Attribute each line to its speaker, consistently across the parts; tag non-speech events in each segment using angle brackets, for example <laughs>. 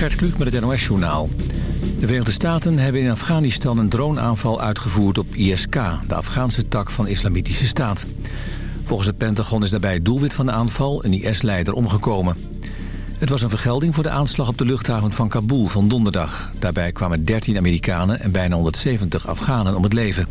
Speaker 1: Gert Kluk met het NOS-journaal. De Verenigde Staten hebben in Afghanistan een droneaanval uitgevoerd op ISK... de Afghaanse tak van Islamitische Staat. Volgens het Pentagon is daarbij het doelwit van de aanval... een IS-leider omgekomen. Het was een vergelding voor de aanslag op de luchthaven van Kabul van donderdag. Daarbij kwamen 13 Amerikanen en bijna 170 Afghanen om het leven.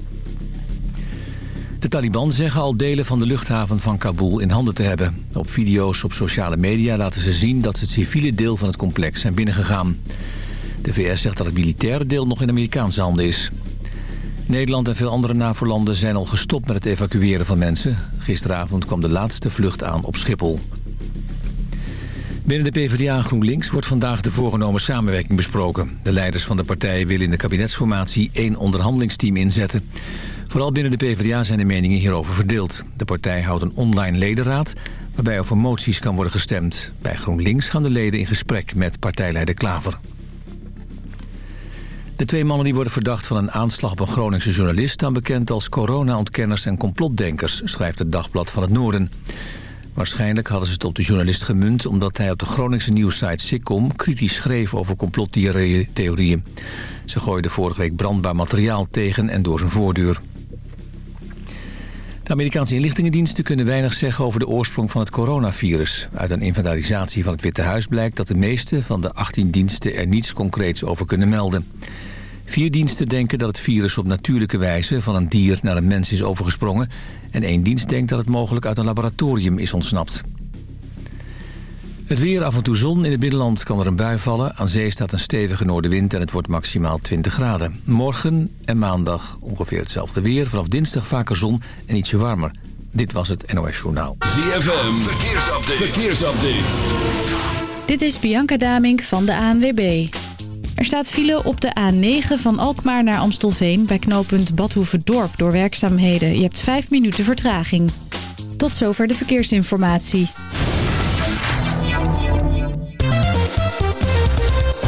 Speaker 1: De Taliban zeggen al delen van de luchthaven van Kabul in handen te hebben. Op video's op sociale media laten ze zien dat ze het civiele deel van het complex zijn binnengegaan. De VS zegt dat het militaire deel nog in Amerikaanse handen is. Nederland en veel andere NAVO-landen zijn al gestopt met het evacueren van mensen. Gisteravond kwam de laatste vlucht aan op Schiphol. Binnen de PvdA en GroenLinks wordt vandaag de voorgenomen samenwerking besproken. De leiders van de partijen willen in de kabinetsformatie één onderhandelingsteam inzetten. Vooral binnen de PvdA zijn de meningen hierover verdeeld. De partij houdt een online ledenraad waarbij over moties kan worden gestemd. Bij GroenLinks gaan de leden in gesprek met partijleider Klaver. De twee mannen die worden verdacht van een aanslag op een Groningse journalist... staan bekend als corona-ontkenners en complotdenkers, schrijft het Dagblad van het Noorden. Waarschijnlijk hadden ze het op de journalist gemunt... omdat hij op de Groningse nieuwssite Sikkom kritisch schreef over complottheorieën. Ze gooiden vorige week brandbaar materiaal tegen en door zijn voordeur. De Amerikaanse inlichtingendiensten kunnen weinig zeggen over de oorsprong van het coronavirus. Uit een inventarisatie van het Witte Huis blijkt dat de meeste van de 18 diensten er niets concreets over kunnen melden. Vier diensten denken dat het virus op natuurlijke wijze van een dier naar een mens is overgesprongen. En één dienst denkt dat het mogelijk uit een laboratorium is ontsnapt. Het weer, af en toe zon. In het binnenland kan er een bui vallen. Aan zee staat een stevige noordenwind en het wordt maximaal 20 graden. Morgen en maandag ongeveer hetzelfde weer. Vanaf dinsdag vaker zon en ietsje warmer. Dit was het NOS Journaal.
Speaker 2: ZFM, verkeersupdate. verkeersupdate.
Speaker 3: Dit is Bianca Damink van de ANWB. Er staat file op de A9 van Alkmaar naar Amstelveen... bij knooppunt Badhoevedorp door werkzaamheden. Je hebt 5 minuten vertraging. Tot zover de verkeersinformatie.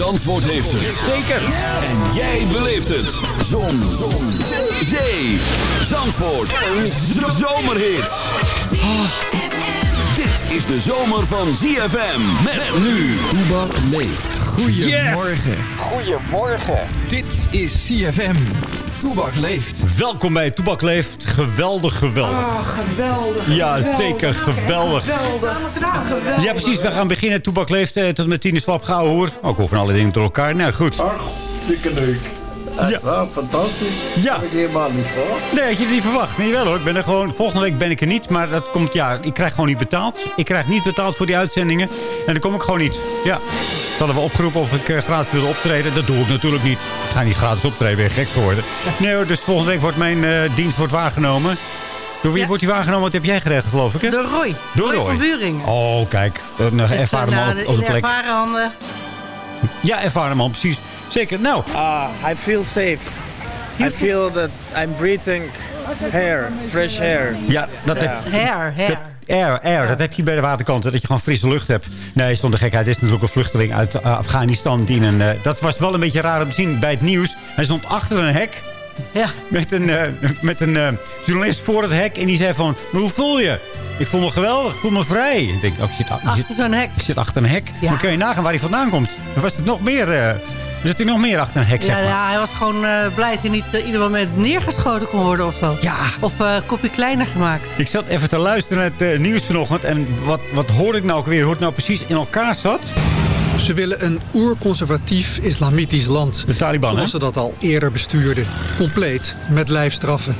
Speaker 2: Zandvoort heeft het.
Speaker 4: Zeker.
Speaker 2: En jij beleeft het. Zon. Zon. Zee. Zandvoort. Een zomerhit. Dit is de zomer van ZFM. Met nu. Toebak leeft.
Speaker 5: Goedemorgen.
Speaker 6: Goedemorgen.
Speaker 5: Dit is CFM. Toebak leeft.
Speaker 6: Welkom bij Toebak leeft. Geweldig, geweldig.
Speaker 7: Ah, geweldig.
Speaker 6: Ja,
Speaker 7: geweldig,
Speaker 6: zeker, geweldig.
Speaker 7: Geweldig. geweldig.
Speaker 6: Ja, precies. We gaan beginnen. Toebak leeft eh, tot met tien is slap gauw hoor. Ook over alle dingen door elkaar. Nou, goed.
Speaker 8: Hartstikke leuk. Echt
Speaker 6: Ja.
Speaker 8: fantastisch.
Speaker 6: Ja.
Speaker 8: Heb ik helemaal niet verwacht.
Speaker 6: Nee, had je het niet verwacht. Nee, wel hoor. Ik ben er gewoon... Volgende week ben ik er niet. Maar dat komt, ja, ik krijg gewoon niet betaald. Ik krijg niet betaald voor die uitzendingen. En dan kom ik gewoon niet. Ja. Ze hadden we opgeroepen of ik eh, gratis wilde optreden. Dat doe ik natuurlijk niet. Ik ga niet gratis optreden. Ben je gek geworden. <laughs> Nee hoor, dus volgende week wordt mijn eh, dienst wordt waargenomen. Door wie
Speaker 7: Ja.
Speaker 6: wordt die waargenomen? Wat heb jij geregeld, geloof ik, hè?
Speaker 7: De Roy.
Speaker 6: Door Roy.
Speaker 7: van Buringen.
Speaker 6: Oh, kijk. Een eh, ervaren man op, op de plek.
Speaker 7: ervaren handen.
Speaker 6: Ja, ervaren man, precies. Zeker. Nou,
Speaker 9: Uh, I feel safe. I feel that I'm breathing air, fresh air.
Speaker 6: ja, dat heb
Speaker 7: Hair, hair.
Speaker 6: Dat, air, air, dat heb je bij de waterkanten. Dat je gewoon frisse lucht hebt. Nee, zonder gekheid. Het is natuurlijk een vluchteling uit eh, Afghanistan. Die een, eh, dat was wel een beetje raar om te zien bij het nieuws. Hij stond achter een hek.
Speaker 7: Ja.
Speaker 6: Met een, eh, met een journalist voor het hek. En die zei van, maar hoe voel je? Ik voel me geweldig, ik voel me vrij. Ik denk, oh, je zit, je
Speaker 7: Achter
Speaker 6: zit,
Speaker 7: zo'n hek.
Speaker 6: je zit achter een hek.
Speaker 7: Ja.
Speaker 6: Dan kun je nagaan waar hij vandaan komt. Er was het nog meer... zit er nog meer achter een hek, zeg
Speaker 7: Ja,
Speaker 6: maar.
Speaker 7: ja, hij was gewoon eh, blij dat hij niet eh, ieder moment neergeschoten kon worden of zo.
Speaker 6: Ja.
Speaker 7: Of eh, een kopje kleiner gemaakt.
Speaker 6: Ik zat even te luisteren naar het nieuws vanochtend. En wat, wat hoor ik nou ook weer? Hoe het nou precies in elkaar zat?
Speaker 10: Ze willen een oerconservatief islamitisch land.
Speaker 6: De Taliban, hè?
Speaker 10: Zoals ze dat al eerder bestuurden. Compleet, met lijfstraffen.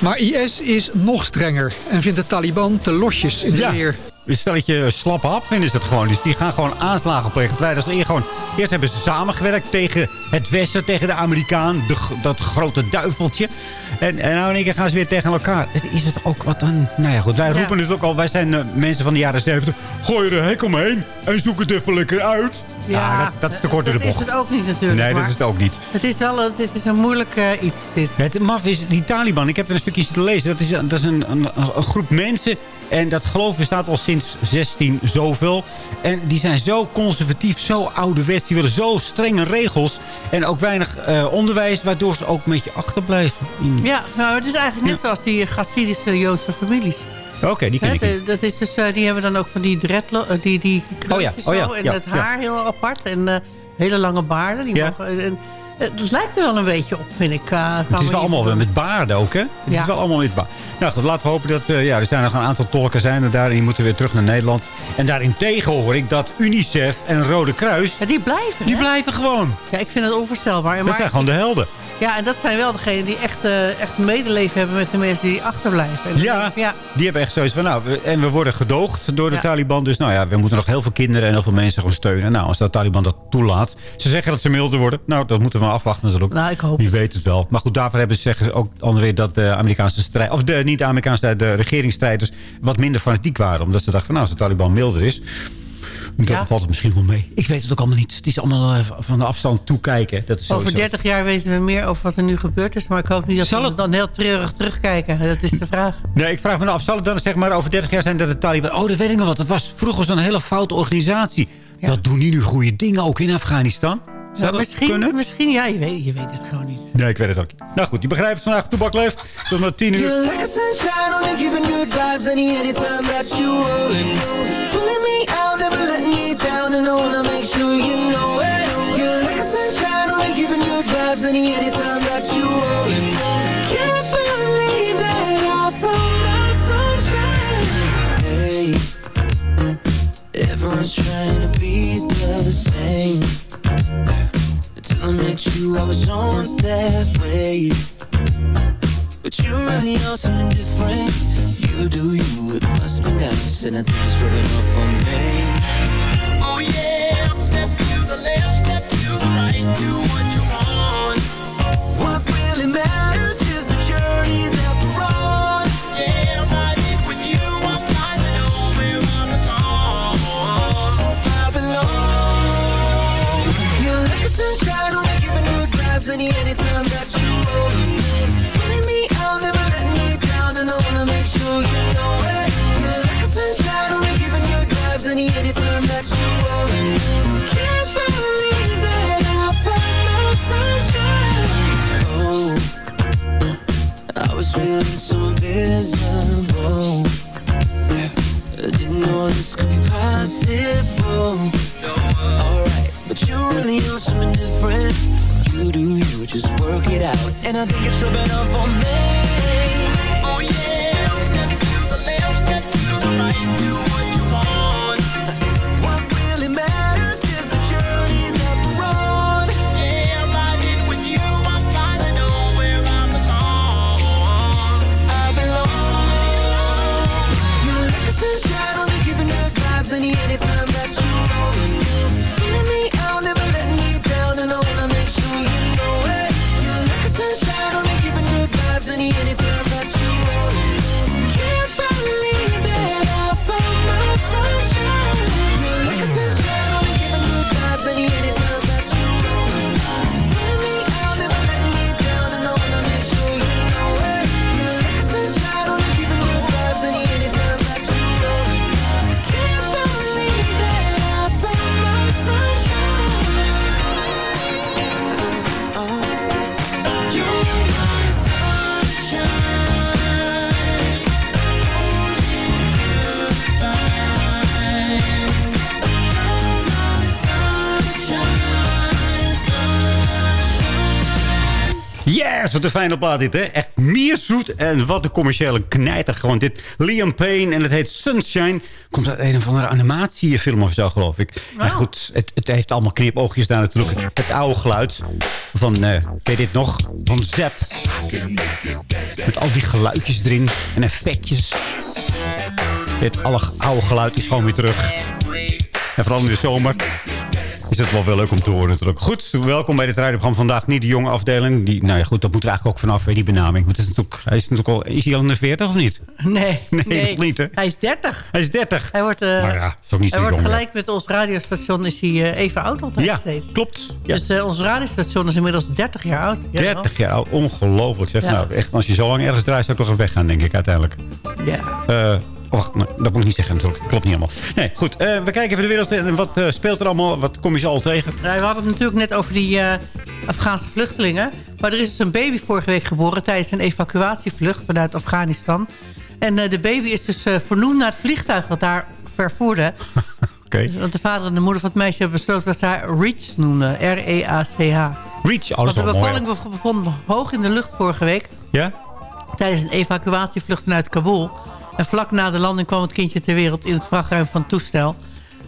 Speaker 10: Maar IS is nog strenger en vindt de Taliban te losjes in de
Speaker 6: Ja.
Speaker 10: leer.
Speaker 6: Een stelletje slap hap vinden ze het gewoon. Dus die gaan gewoon aanslagen plegen. Terwijl dat is eerst gewoon... Eerst hebben ze samengewerkt tegen het Westen, tegen de Amerikaan. De, dat grote duiveltje. En, en nou in één keer gaan ze weer tegen elkaar. Dat Is het ook wat dan? Nou ja, goed. Wij roepen het ook al. Wij zijn eh, mensen van de jaren 70. Gooi er een hek omheen en zoek het even lekker uit. Ja, dat, dat is te kort door de
Speaker 7: dat
Speaker 6: bocht.
Speaker 7: is het ook niet natuurlijk.
Speaker 6: Nee, dat is het ook niet.
Speaker 7: Het is wel een, dit is een moeilijk eh, iets, dit.
Speaker 6: Het maf is die Taliban. Ik heb er een stukje zitten lezen. Dat is, dat is een, een, een groep mensen. En dat geloof bestaat al sinds 16 zoveel. En die zijn zo conservatief, zo ouderwets. Die willen zo strenge regels. En ook weinig eh, onderwijs. Waardoor ze ook een beetje achterblijven.
Speaker 7: Ja, nou, het is eigenlijk net zoals die Hasidische Joodse families.
Speaker 6: Oké, die ken ik
Speaker 7: dat is dus, eh, die hebben dan ook van die dreadlo eh, die, die
Speaker 6: Oh ja, oh ja,
Speaker 7: en
Speaker 6: ja,
Speaker 7: het haar heel apart en hele lange baarden. Die mogen, en, het lijkt er wel een beetje op, vind ik. eh,
Speaker 6: Het is wel allemaal
Speaker 7: doen.
Speaker 6: met baarden ook, hè? Het
Speaker 7: Ja.
Speaker 6: is wel allemaal met baarden. Nou goed, laten we hopen dat... eh, ja, er zijn nog een aantal tolken zijn daar. En die moeten weer terug naar Nederland. En daarentegen hoor ik dat UNICEF en Rode Kruis...
Speaker 7: Ja, die blijven,
Speaker 6: Die
Speaker 7: hè?
Speaker 6: blijven gewoon.
Speaker 7: Ja, ik vind het onvoorstelbaar.
Speaker 6: Dat
Speaker 7: maar-
Speaker 6: zijn gewoon de helden.
Speaker 7: Ja, en dat zijn wel degenen die echt, eh, echt medeleven hebben met de mensen die achterblijven. En
Speaker 6: Ja,
Speaker 7: ja.
Speaker 6: die hebben echt zoiets van... Nou, we- en we worden gedoogd door de
Speaker 7: Ja.
Speaker 6: Taliban. Dus nou ja, we moeten nog heel veel kinderen en heel veel mensen gewoon steunen. Nou, als de Taliban dat toelaat. Ze zeggen dat ze milder worden. Nou, dat moeten we maar afwachten natuurlijk.
Speaker 7: Nou, ik hoop
Speaker 6: Wie weet het wel. Maar goed, daarvoor hebben ze zeggen ook anderen weer dat de Amerikaanse strijd... Of de, niet de Amerikaanse strijd, de regeringsstrijders... wat minder fanatiek waren. Omdat ze dachten van, nou, als de Taliban milder is... Dan
Speaker 7: Ja.
Speaker 6: valt het misschien wel mee. Ik weet het ook allemaal niet. Het is allemaal eh, van de afstand toekijken. Dat is
Speaker 7: Over
Speaker 6: sowieso-
Speaker 7: 30 jaar weten we meer over wat er nu gebeurd is. Maar ik hoop niet dat
Speaker 6: Zal
Speaker 7: we
Speaker 6: het-
Speaker 7: dan heel treurig terugkijken. Dat is de vraag.
Speaker 6: Nee, ik vraag me nou af. Zal het dan zeg maar over 30 jaar zijn dat de Taliban... Oh, dat weet ik nog wat. Dat was vroeger zo'n hele foute organisatie. Wat doen die nu goede dingen ook in Afghanistan? Zou
Speaker 7: Ja,
Speaker 6: dat
Speaker 7: misschien,
Speaker 6: kunnen?
Speaker 7: misschien, ja, je weet, je weet het gewoon niet.
Speaker 6: Nee, ik weet het ook niet. Nou goed, je begrijpt het vandaag. Toebak leeft. Tot na 10 uur.
Speaker 11: You're like a sunshine, only giving good vibes any anytime that you rollin'. Pulling me out, never letting me down, and I wanna make sure you know it. You're like a sunshine, only giving good vibes any anytime that you rollin'. Can't believe that I found my sunshine. Hey, everyone's trying to be the same. I met you, I was on that way. But you really are something different. You do you, it must be nice And I think it's rubbing off on me. Oh yeah, step to the left, step to the right Do what you want. What really matters Any, anytime that you roll Pulling me out, never letting me down And I wanna make sure you know it. You're like a sunshine, only giving good vibes Any, anytime that you roll Can't believe that I found my sunshine. Oh, I was feeling so invisible yeah. I didn't know this could be possible it out And I think it's rubbing off me
Speaker 6: Yes, wat een fijne plaat dit, hè? Echt meer zoet en wat een commerciële knijter. Gewoon dit Liam Payne en het heet Sunshine. Komt uit een of andere animatiefilm of zo, geloof ik. Maar goed, het, het heeft allemaal knipoogjes daar natuurlijk. Het oude geluid van, eh weet je dit nog? Van Zep. Met al die geluidjes erin en effectjes. Het alle oude geluid is gewoon weer terug. En vooral in de zomer is het wel wel leuk om te horen natuurlijk. Goed, welkom bij dit rijdenprogramma vandaag. Niet de jonge afdeling. Die, nou ja, goed, dat moeten we eigenlijk ook vanaf, hè, die benaming. Want het is natuurlijk, hij is natuurlijk al, is hij al in de 40 of niet?
Speaker 7: Nee, <laughs>
Speaker 6: Nee, nog niet, hè?
Speaker 7: Hij is 30.
Speaker 6: Hij is 30.
Speaker 7: Hij wordt, eh,
Speaker 6: Maar ja, is ook niet
Speaker 7: hij wordt
Speaker 6: jong,
Speaker 7: gelijk met ons radiostation is hij eh, even oud altijd
Speaker 6: Ja,
Speaker 7: steeds.
Speaker 6: klopt. Ja.
Speaker 7: Dus eh, ons radiostation is inmiddels 30 jaar oud. Ja,
Speaker 6: 30 jaar oud, ongelooflijk zeg.
Speaker 7: Ja.
Speaker 6: Nou, echt, als je zo lang ergens draait, zou ik toch even weggaan, denk ik, uiteindelijk.
Speaker 7: Ja.
Speaker 6: Oh, wacht, nou, dat moet ik niet zeggen natuurlijk. Klopt niet helemaal. Nee, goed. eh, we kijken even de wereld in. Wat eh, speelt er allemaal? Wat kom je zo al tegen?
Speaker 7: Nou, we hadden het natuurlijk net over die eh, Afghaanse vluchtelingen. Maar er is dus een baby vorige week geboren tijdens een evacuatievlucht vanuit Afghanistan. En de baby is dus vernoemd naar het vliegtuig dat daar vervoerde. <laughs>
Speaker 6: Oké.
Speaker 7: Want de vader en de moeder van het meisje hebben besloten dat ze haar Reach noemden. R-E-A-C-H.
Speaker 6: Reach, alles
Speaker 7: Want de
Speaker 6: mooi.
Speaker 7: bevalling be- bevond hoog in de lucht vorige week.
Speaker 6: Ja?
Speaker 7: Tijdens een evacuatievlucht vanuit Kabul. En vlak na de landing kwam het kindje ter wereld in het vrachtruim van het toestel.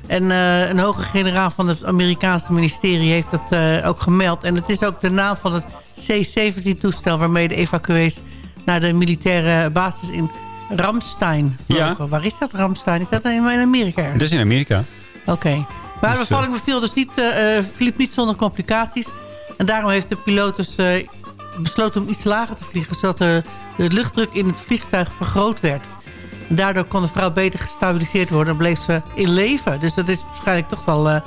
Speaker 7: En eh, een hoge generaal van het Amerikaanse ministerie heeft dat eh, ook gemeld. En het is ook de naam van het C-17-toestel... waarmee de evacuees naar de militaire basis in Ramstein vlogen.
Speaker 6: Ja.
Speaker 7: Waar is dat, Ramstein? Is dat in Amerika?
Speaker 6: Dat is in Amerika.
Speaker 7: Oké. Maar de
Speaker 6: Dus,
Speaker 7: bevalling beviel dus niet, eh, eh, verliep niet zonder complicaties. En daarom heeft de piloot dus eh, besloten om iets lager te vliegen... zodat de, de luchtdruk in het vliegtuig vergroot werd. En daardoor kon de vrouw beter gestabiliseerd worden... en bleef ze in leven. Dus dat is waarschijnlijk toch wel eh,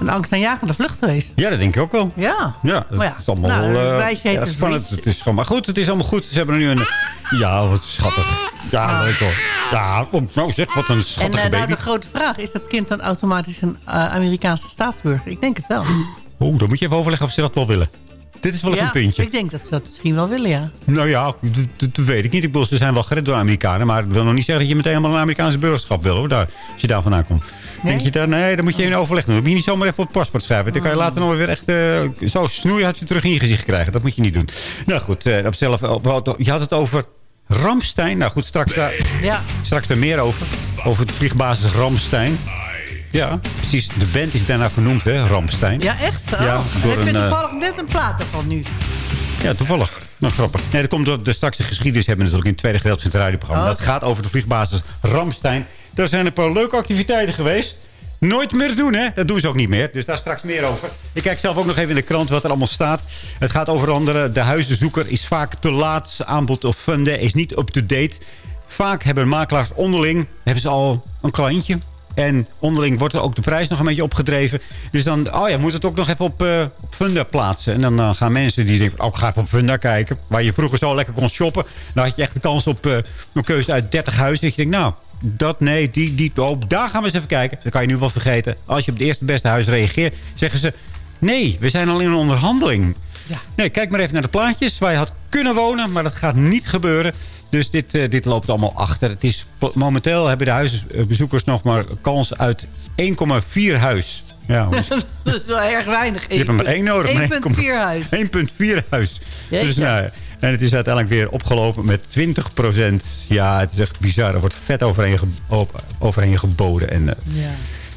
Speaker 7: een angstaanjagende vlucht geweest.
Speaker 6: Ja, dat denk ik ook wel.
Speaker 7: Ja.
Speaker 6: Ja, dat
Speaker 7: Maar ja,
Speaker 6: is allemaal
Speaker 7: nou,
Speaker 6: eh, erg
Speaker 7: dus
Speaker 6: spannend. Het is gewoon, maar goed, het is allemaal goed. Ze hebben er nu een... Ja, wat schattig. Ja, leuk hoor. Ja, nou zeg, wat een
Speaker 7: En
Speaker 6: schattige
Speaker 7: eh, nou,
Speaker 6: baby.
Speaker 7: de grote vraag... is dat kind dan automatisch een eh, Amerikaanse staatsburger? Ik denk het wel.
Speaker 6: Oeh, dan moet je even overleggen of ze dat wel willen. Dit is wel
Speaker 7: ja,
Speaker 6: een puntje.
Speaker 7: ik denk dat ze dat misschien wel willen, ja.
Speaker 6: Nou ja, dat, weet ik niet. Ik bedoel, ze zijn wel gered door Amerikanen. Maar dat wil nog niet zeggen dat je meteen helemaal een Amerikaanse burgerschap wil. Hoor, daar, als je daar vandaan komt. Denk je daar, nee, dan moet je in overleg doen. Dan moet je niet zomaar even op het paspoort schrijven. Dan kan je later nog weer echt eh, zo snoeihard weer terug in je gezicht krijgen. Dat moet je niet doen. Nou goed, eh, op zelf, je had het over Ramstein. Nou goed, straks daar,
Speaker 7: Ja.
Speaker 6: straks daar meer over. Over de vliegbasis Ramstein. Ja, precies. De band is daarna vernoemd, hè, Ramstein.
Speaker 7: Ja, echt? Oh.
Speaker 6: Ja, door
Speaker 7: Heb je
Speaker 6: een, eh,
Speaker 7: toevallig net een plaat ervan nu?
Speaker 6: Ja, toevallig. Nou, grappig. Nee, dat komt door de straks de geschiedenis hebben we natuurlijk in het tweede gedeelte van het radioprogramma.
Speaker 7: Oh,
Speaker 6: Dat gaat over de vliegbasis Ramstein. Daar zijn een paar leuke activiteiten geweest. Nooit meer doen, hè? Dat doen ze ook niet meer. Dus daar straks meer over. Ik kijk zelf ook nog even in de krant wat er allemaal staat. Het gaat over andere. De huizenzoeker is vaak te laat. Aanbod of funden is niet up-to-date. Vaak hebben makelaars onderling... hebben ze al een kleintje. En onderling wordt er ook de prijs nog een beetje opgedreven. Dus dan, oh ja, moet het ook nog even op, eh, Funda plaatsen. En dan gaan mensen die denken, oh, ik ga even op Funda kijken. Waar je vroeger zo lekker kon shoppen. Dan had je echt de kans op eh, een keuze uit 30 huizen. Dat je denkt, nou, dat, nee, die, die, oh, daar gaan we eens even kijken. Dat kan je nu wel vergeten. Als je op het eerste beste huis reageert, zeggen ze... Nee, we zijn al in een onderhandeling. Nee, kijk maar even naar de plaatjes waar je had kunnen wonen. Maar dat gaat niet gebeuren. Dus dit, eh, dit loopt allemaal achter. Het is, momenteel hebben de huisbezoekers nog maar kans uit 1,4 huis. Ja, <laughs>
Speaker 7: dat is wel erg weinig.
Speaker 6: je hebt er maar één nodig. maar
Speaker 7: 1,4 huis. <laughs>
Speaker 6: 1,4 huis.
Speaker 7: Jeetje.
Speaker 6: Dus, nou, en het is uiteindelijk weer opgelopen met 20% Ja, het is echt bizar. Er wordt vet overheen, ge- op- overheen geboden. En, eh,
Speaker 7: Ja.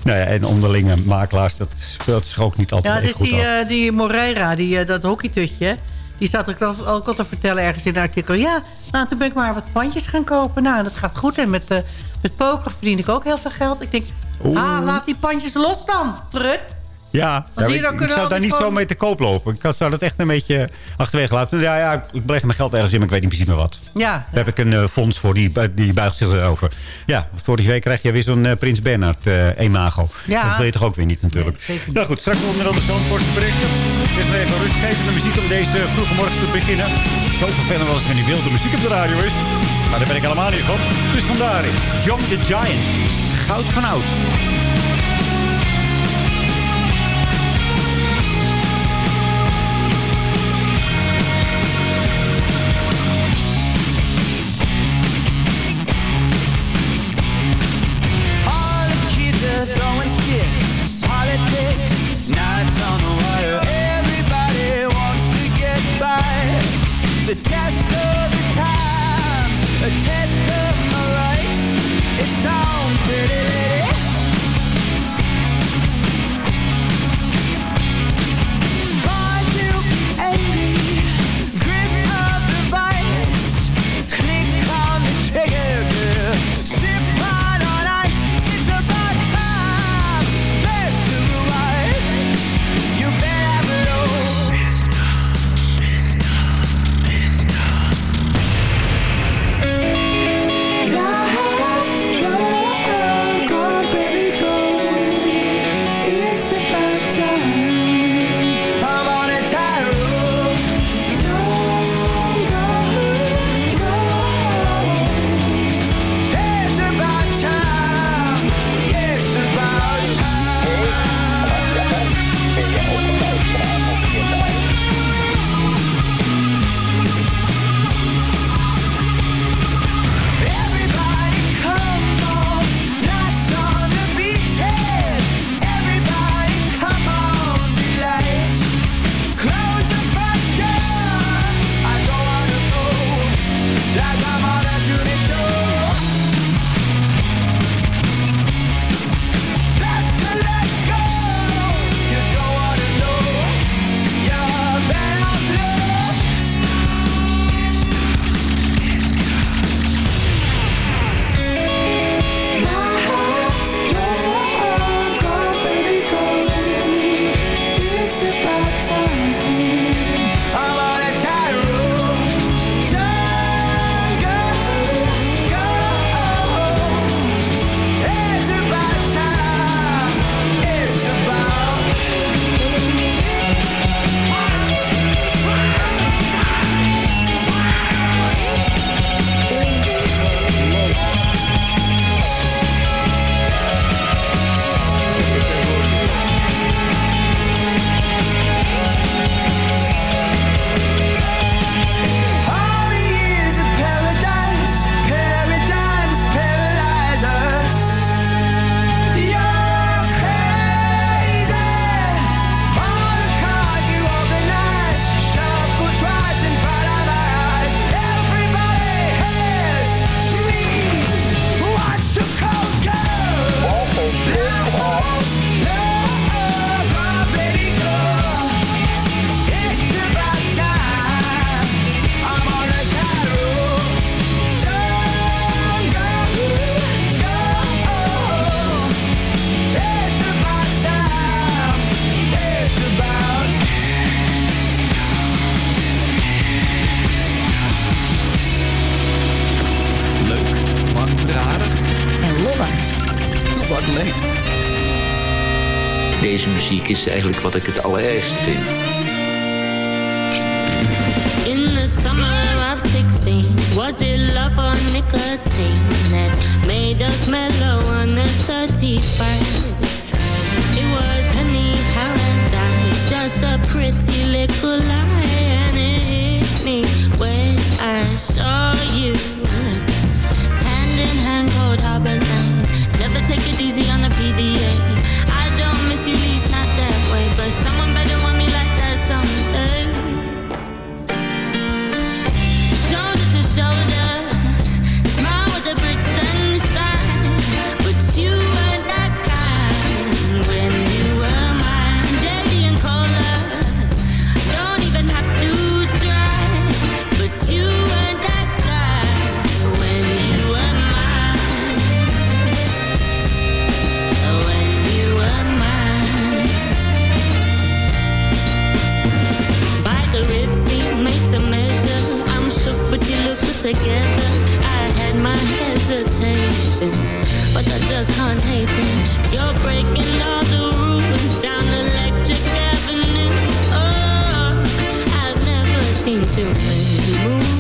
Speaker 6: nou ja, en onderlinge makelaars, dat speelt zich ook niet altijd
Speaker 7: Ja, dus
Speaker 6: goed
Speaker 7: die, eh, die Moreira, die, eh, dat hockeytutje... die zat ik al- ook al te vertellen ergens in een artikel. Ja, nou, toen ben ik maar wat pandjes gaan kopen. Nou, dat gaat goed. En met, eh met poker verdien ik ook heel veel geld. Ik denk, ah, laat die pandjes los dan, trut.
Speaker 6: Ja, ik, zou daar
Speaker 7: die
Speaker 6: niet zo mee te koop lopen. Ik zou dat echt een beetje achterwege laten. Ja, ja, ik beleg mijn geld ergens in, maar ik weet niet precies meer wat.
Speaker 7: Ja,
Speaker 6: Daar heb ik een eh, fonds voor, die, die buigt zich erover. Ja, vorige week krijg je weer zo'n eh, Prins Bernhard eh emago.
Speaker 7: Ja.
Speaker 6: Dat wil je toch ook weer niet natuurlijk.
Speaker 7: Nee.
Speaker 6: Nou goed, straks nog met andere Zandvoortse berichten. Eerst maar even rust geven de muziek om deze vroege morgen te beginnen. Zo vervelend als het niet wilde muziek op de radio is. Maar daar ben ik helemaal niet van. Dus vandaar John the Giant. Goud van oud.
Speaker 11: The test of
Speaker 12: is eigenlijk wat ik het allerergste vind.
Speaker 13: In the summer of 16, was it love or nicotine that made us mellow on the 31st? It was penny paradise, just a pretty little lie, and it hit me when I saw you. Hand in hand, cold harbor line. Never take it easy on the PDA. Together. I had my hesitation, but I just can't hate them. You're breaking all the rules down Electric Avenue. Oh, I've never seen too many move.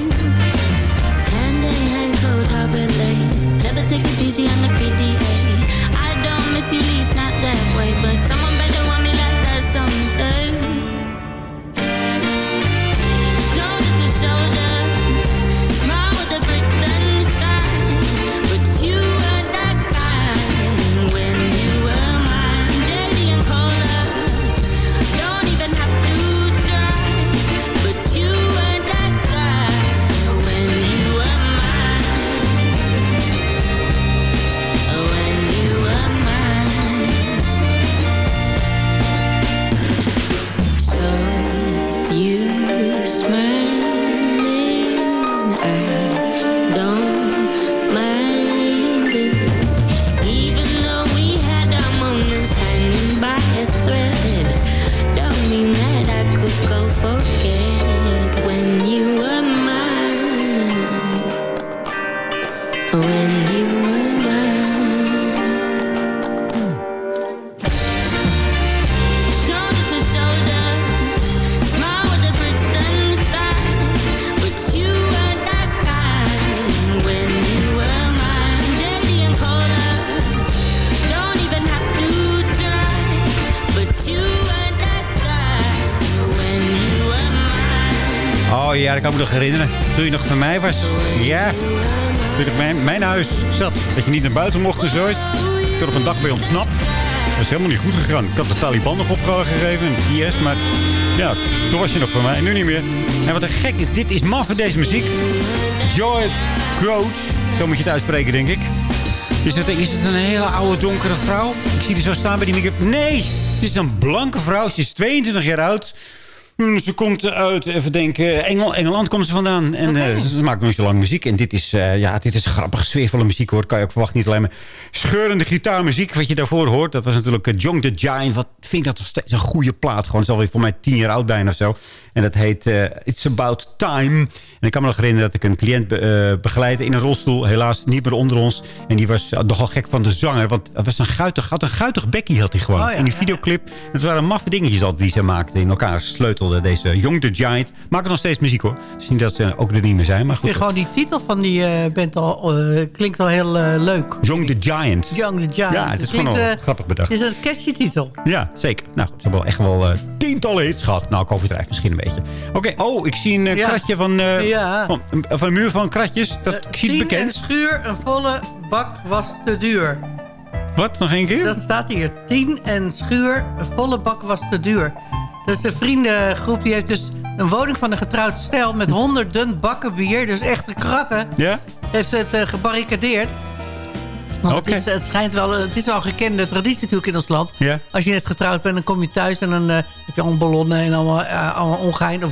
Speaker 6: Toen je nog van mij was. Ja. Toen mijn, mijn huis zat. Dat je niet naar buiten mocht en zo. Ik op een dag bij ontsnapt. Dat is helemaal niet goed gegaan. Ik had de Taliban nog opgegeven. en IS, maar ja, toen was je nog van mij. Nu niet meer. En wat een gek is. Dit is maf deze muziek. Joy Coach. Zo moet je het uitspreken, denk ik. Is het, is het een hele oude donkere vrouw? Ik zie die zo staan bij die microfoon. Nee! Het is een blanke vrouw. Ze is 22 jaar oud. Hm, Ze komt uit, even denken, Engel, Engeland komt ze vandaan. En eh, ze maakt nog zo lang muziek. En dit is, eh, ja, dit is grappige, sfeervolle muziek hoor. Kan je ook verwachten. Niet alleen maar scheurende gitaarmuziek wat je daarvoor hoort. Dat was natuurlijk uh, Young the Giant. Wat vind ik dat nog steeds een goede plaat. Gewoon, het is alweer voor mij tien jaar oud bijna of zo. En dat heet eh, It's About Time. En ik kan me nog herinneren dat ik een cliënt be, eh, begeleidde in een rolstoel. Helaas niet meer onder ons. En die was eh, nogal gek van de zanger. Want het was een guitig, had een guitig bekkie had hij gewoon.
Speaker 7: Oh ja,
Speaker 6: in die videoclip. Het waren maffe dingetjes al die ze maakten. In elkaar deze Young the Giant. Maken nog steeds muziek hoor. Het is niet dat ze ook er niet meer zijn. Maar goed.
Speaker 7: gewoon die titel van die band al, eh, klinkt al heel eh, leuk.
Speaker 6: Young the Giant.
Speaker 7: Young the Giant.
Speaker 6: Ja, het is gewoon
Speaker 7: klinkt,
Speaker 6: grappig bedacht.
Speaker 7: Is een catchy titel.
Speaker 6: Ja, zeker. Nou goed, ze hebben wel echt wel tientallen hits gehad. Nou, ik overdrijf misschien een beetje. Oké, oh, ik zie een
Speaker 7: Ja.
Speaker 6: kratje van,
Speaker 7: Ja.
Speaker 6: van, van een muur van kratjes. Dat ik zie het
Speaker 7: Tien
Speaker 6: bekend.
Speaker 7: en schuur, een volle bak was te duur.
Speaker 6: Wat, nog één keer?
Speaker 7: Dat staat hier. Tien en schuur, een volle bak was te duur. Dat is een vriendengroep die heeft dus een woning van een getrouwd stel... met honderden bakken bier, dus echte kratten...
Speaker 6: Ja?
Speaker 7: heeft ze het eh, gebarricadeerd. Want het, is, het schijnt wel, het is wel een gekende traditie natuurlijk in ons land.
Speaker 6: Ja.
Speaker 7: Als je net getrouwd bent, dan kom je thuis en dan eh, heb je allemaal ballonnen en allemaal, eh, allemaal ongein. Of,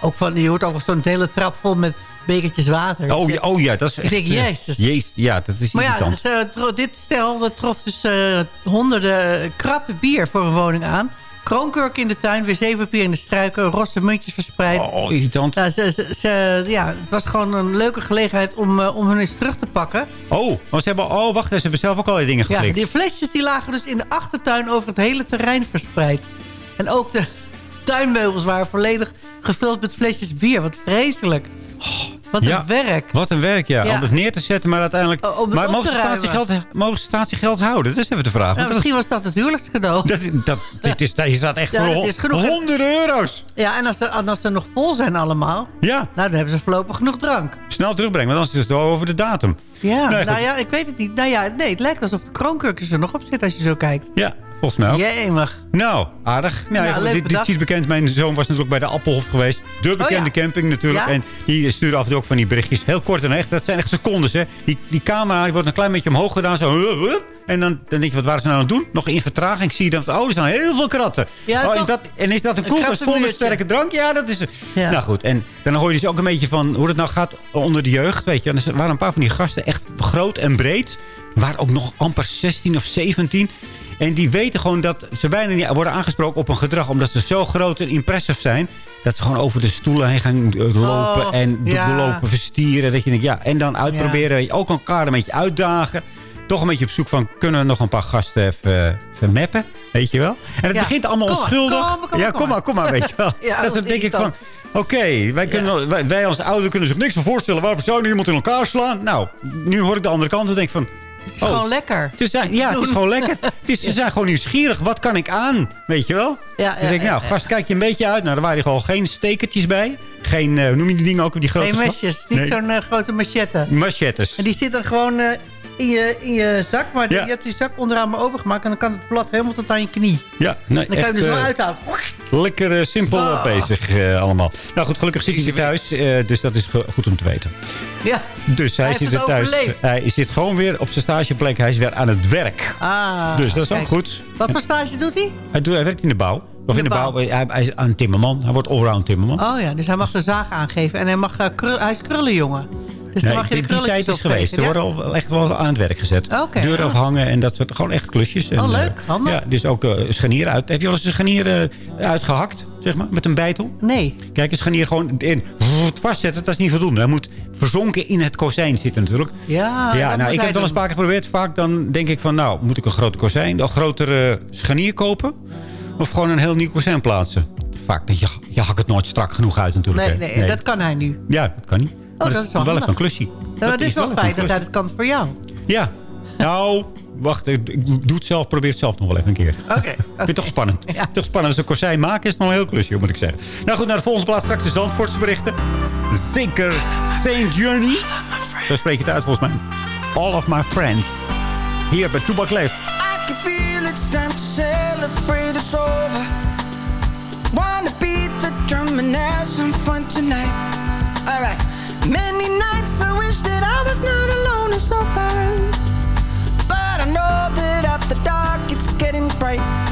Speaker 7: ook van, je hoort ook zo'n hele trap vol met bekertjes water.
Speaker 6: Oh, ja, oh ja, dat is
Speaker 7: Ik
Speaker 6: echt...
Speaker 7: denk,
Speaker 6: eh,
Speaker 7: jezus.
Speaker 6: Jezus, ja, dat is
Speaker 7: Maar ja,
Speaker 6: irritant.
Speaker 7: dus, eh, tro- dit stel dat trof dus eh, honderden kratten bier voor een woning aan. Kroonkurk in de tuin, wc-papier in de struiken... rosse muntjes verspreid.
Speaker 6: Oh, irritant.
Speaker 7: Ja, ze, ze, ze- ja, het was gewoon een leuke gelegenheid om, eh, om hun eens terug te pakken.
Speaker 6: Oh, want ze hebben, oh, wacht, ze hebben zelf ook allerlei dingen
Speaker 7: Ja,
Speaker 6: geflikt.
Speaker 7: die flesjes die lagen dus in de achtertuin over het hele terrein verspreid. En ook de <laughs> tuinmeubels waren volledig gevuld met flesjes bier. Wat vreselijk. Wat
Speaker 6: Ja,
Speaker 7: een werk.
Speaker 6: Wat een werk, ja.
Speaker 7: Ja.
Speaker 6: Om het neer te zetten, maar uiteindelijk... maar mogen ze, statiegeld, mogen ze statiegeld houden? Dat is even de vraag.
Speaker 7: Nou,
Speaker 6: dat-
Speaker 7: misschien was dat het huwelijkscadeau.
Speaker 6: dat, dat, dit is, hier staat echt voor honderden euro's.
Speaker 7: Ja, en als ze, als ze nog vol zijn allemaal...
Speaker 6: Ja,
Speaker 7: Nou, dan hebben ze voorlopig genoeg drank.
Speaker 6: snel terugbrengen, want anders is het over de datum.
Speaker 7: Ja,
Speaker 6: Nee,
Speaker 7: nou
Speaker 6: goed.
Speaker 7: ja, ik weet het niet. Nou ja, nee, het lijkt alsof de kroonkurkers er nog op zit als je zo kijkt.
Speaker 6: Ja, volgens mij ook.
Speaker 7: Jemig.
Speaker 6: Nou, aardig. Nou,
Speaker 7: Nou,
Speaker 6: ja, dit, is bekend. Mijn zoon was natuurlijk bij de Appelhof geweest. De bekende
Speaker 7: Oh, ja.
Speaker 6: camping natuurlijk.
Speaker 7: Ja?
Speaker 6: En die sturen af en toe ook van die berichtjes. Heel kort en echt. Dat zijn echt secondes. Hè. Die, die camera die wordt een klein beetje omhoog gedaan. Zo. En dan, dan denk je, wat waren ze nou aan het doen? Nog in vertraging zie je dan, oh, er staan heel veel kratten.
Speaker 7: Ja,
Speaker 6: oh, en, dat, en is dat een koelkast vol met sterke drank? Ja, dat is...
Speaker 7: Ja.
Speaker 6: Nou goed, en dan hoor je dus ook een beetje van hoe het nou gaat onder de jeugd. Weet je. En er waren een paar van die gasten echt groot en breed. Waren ook nog amper 16 of 17. En die weten gewoon dat ze bijna niet worden aangesproken op hun gedrag. Omdat ze zo groot en impressive zijn. Dat ze gewoon over de stoelen heen gaan eh, lopen.
Speaker 7: Oh,
Speaker 6: en
Speaker 7: ja.
Speaker 6: lopen verstieren. Dat je denkt, ja. En dan uitproberen. Ook elkaar een beetje uitdagen. Toch een beetje op zoek van, kunnen we nog een paar gasten even, eh, even mappen? Weet je wel? En het
Speaker 7: Ja.
Speaker 6: begint allemaal
Speaker 7: Kom
Speaker 6: onschuldig.
Speaker 7: kom kom
Speaker 6: ja,
Speaker 7: kom
Speaker 6: maar, kom maar, weet je wel. <laughs> Dat is dan denk ik van. Oké, wij, wij, wij als ouderen kunnen zich niks meer voorstellen. Waarvoor zou nu iemand in elkaar slaan? Nou, nu hoor ik de andere kant en denk van...
Speaker 7: Het is gewoon lekker.
Speaker 6: Ze zijn, ja, het is gewoon lekker. Het is, ze zijn gewoon nieuwsgierig. Wat kan ik aan? Weet je wel?
Speaker 7: Ja,
Speaker 6: Dan denk ik,
Speaker 7: ja,
Speaker 6: nou,
Speaker 7: ja,
Speaker 6: gast, kijk je een beetje uit. Nou, er waren gewoon geen stekertjes bij. Geen, hoe noem je die dingen ook? Die grote
Speaker 7: Geen mesjes, niet
Speaker 6: Nee,
Speaker 7: zo'n eh, grote machette.
Speaker 6: machettes.
Speaker 7: En die zit dan gewoon eh, in, je, in je zak, maar
Speaker 6: Ja.
Speaker 7: je hebt die zak onderaan maar opengemaakt... en dan kan het blad helemaal tot aan je knie.
Speaker 6: Ja, nee,
Speaker 7: Dan kan je dus wel
Speaker 6: eh,
Speaker 7: uithalen.
Speaker 6: Lekker eh, simpel
Speaker 7: Ah.
Speaker 6: bezig eh, allemaal. Nou goed, gelukkig zit hij weer thuis. eh, dus dat is goed om te weten.
Speaker 7: Ja.
Speaker 6: Dus hij,
Speaker 7: Hij
Speaker 6: zit er thuis.
Speaker 7: overleefd.
Speaker 6: Hij zit gewoon weer op zijn stageplek. Hij is weer aan het werk.
Speaker 7: Ah,
Speaker 6: dus dat is ook
Speaker 7: kijk.
Speaker 6: goed.
Speaker 7: Wat voor stage doet hij?
Speaker 6: Hij, doet, hij werkt in de bouw. Of in de, bouw. Hij, hij is een timmerman. Hij wordt allround timmerman.
Speaker 7: Oh ja, dus hij mag de zaag aangeven. En hij, mag, eh, krul- hij is krullenjongen. Dus dan
Speaker 6: nee,
Speaker 7: mag je de
Speaker 6: die, tijd is geweest. Ze
Speaker 7: ja?
Speaker 6: worden al echt wel aan het werk gezet.
Speaker 7: Oké,
Speaker 6: Deuren afhangen en dat soort gewoon echt klusjes. En,
Speaker 7: Oh, leuk.
Speaker 6: eh,
Speaker 7: Handig.
Speaker 6: Ja, dus ook eh scharnieren uit. Heb je wel eens een scharnier eh, uitgehakt, zeg maar, met een bijtel?
Speaker 7: Nee.
Speaker 6: Kijk, een scharnier gewoon in vastzetten, dat is niet voldoende. Hij moet verzonken in het kozijn zitten natuurlijk.
Speaker 7: Ja,
Speaker 6: ja, nou, ik heb het wel eens een paar keer geprobeerd. Vaak dan denk ik van, nou, moet ik een grote kozijn, een grotere scharnier kopen? Of gewoon een heel nieuw kozijn plaatsen? Vaak, je, je hakt het nooit strak genoeg uit natuurlijk.
Speaker 7: Nee, nee, dat kan hij nu.
Speaker 6: Ja, dat kan niet. Maar
Speaker 7: dat is wel
Speaker 6: wel even een klusje.
Speaker 7: Ja, maar het is wel fijn dat hij dat kan voor jou.
Speaker 6: Ja. Nou, wacht. Ik doe het zelf. Probeer het zelf nog wel even een keer.
Speaker 7: Oké.
Speaker 6: Ik vind het toch spannend. Toch spannend. Als een kozijn maken is nog een heel klusje, moet ik zeggen. Nou goed, naar de volgende plaats. Straks de Zandvoortse berichten. Zeker Saint Journey. Daar spreek je het uit volgens mij. All of my friends. Hier bij Toebak Leeft.
Speaker 14: I can feel it's time to celebrate, it's over. Wanna beat the drum and have some fun tonight. Many nights I wish that I was not alone and sober. But I know that after dark it's getting bright.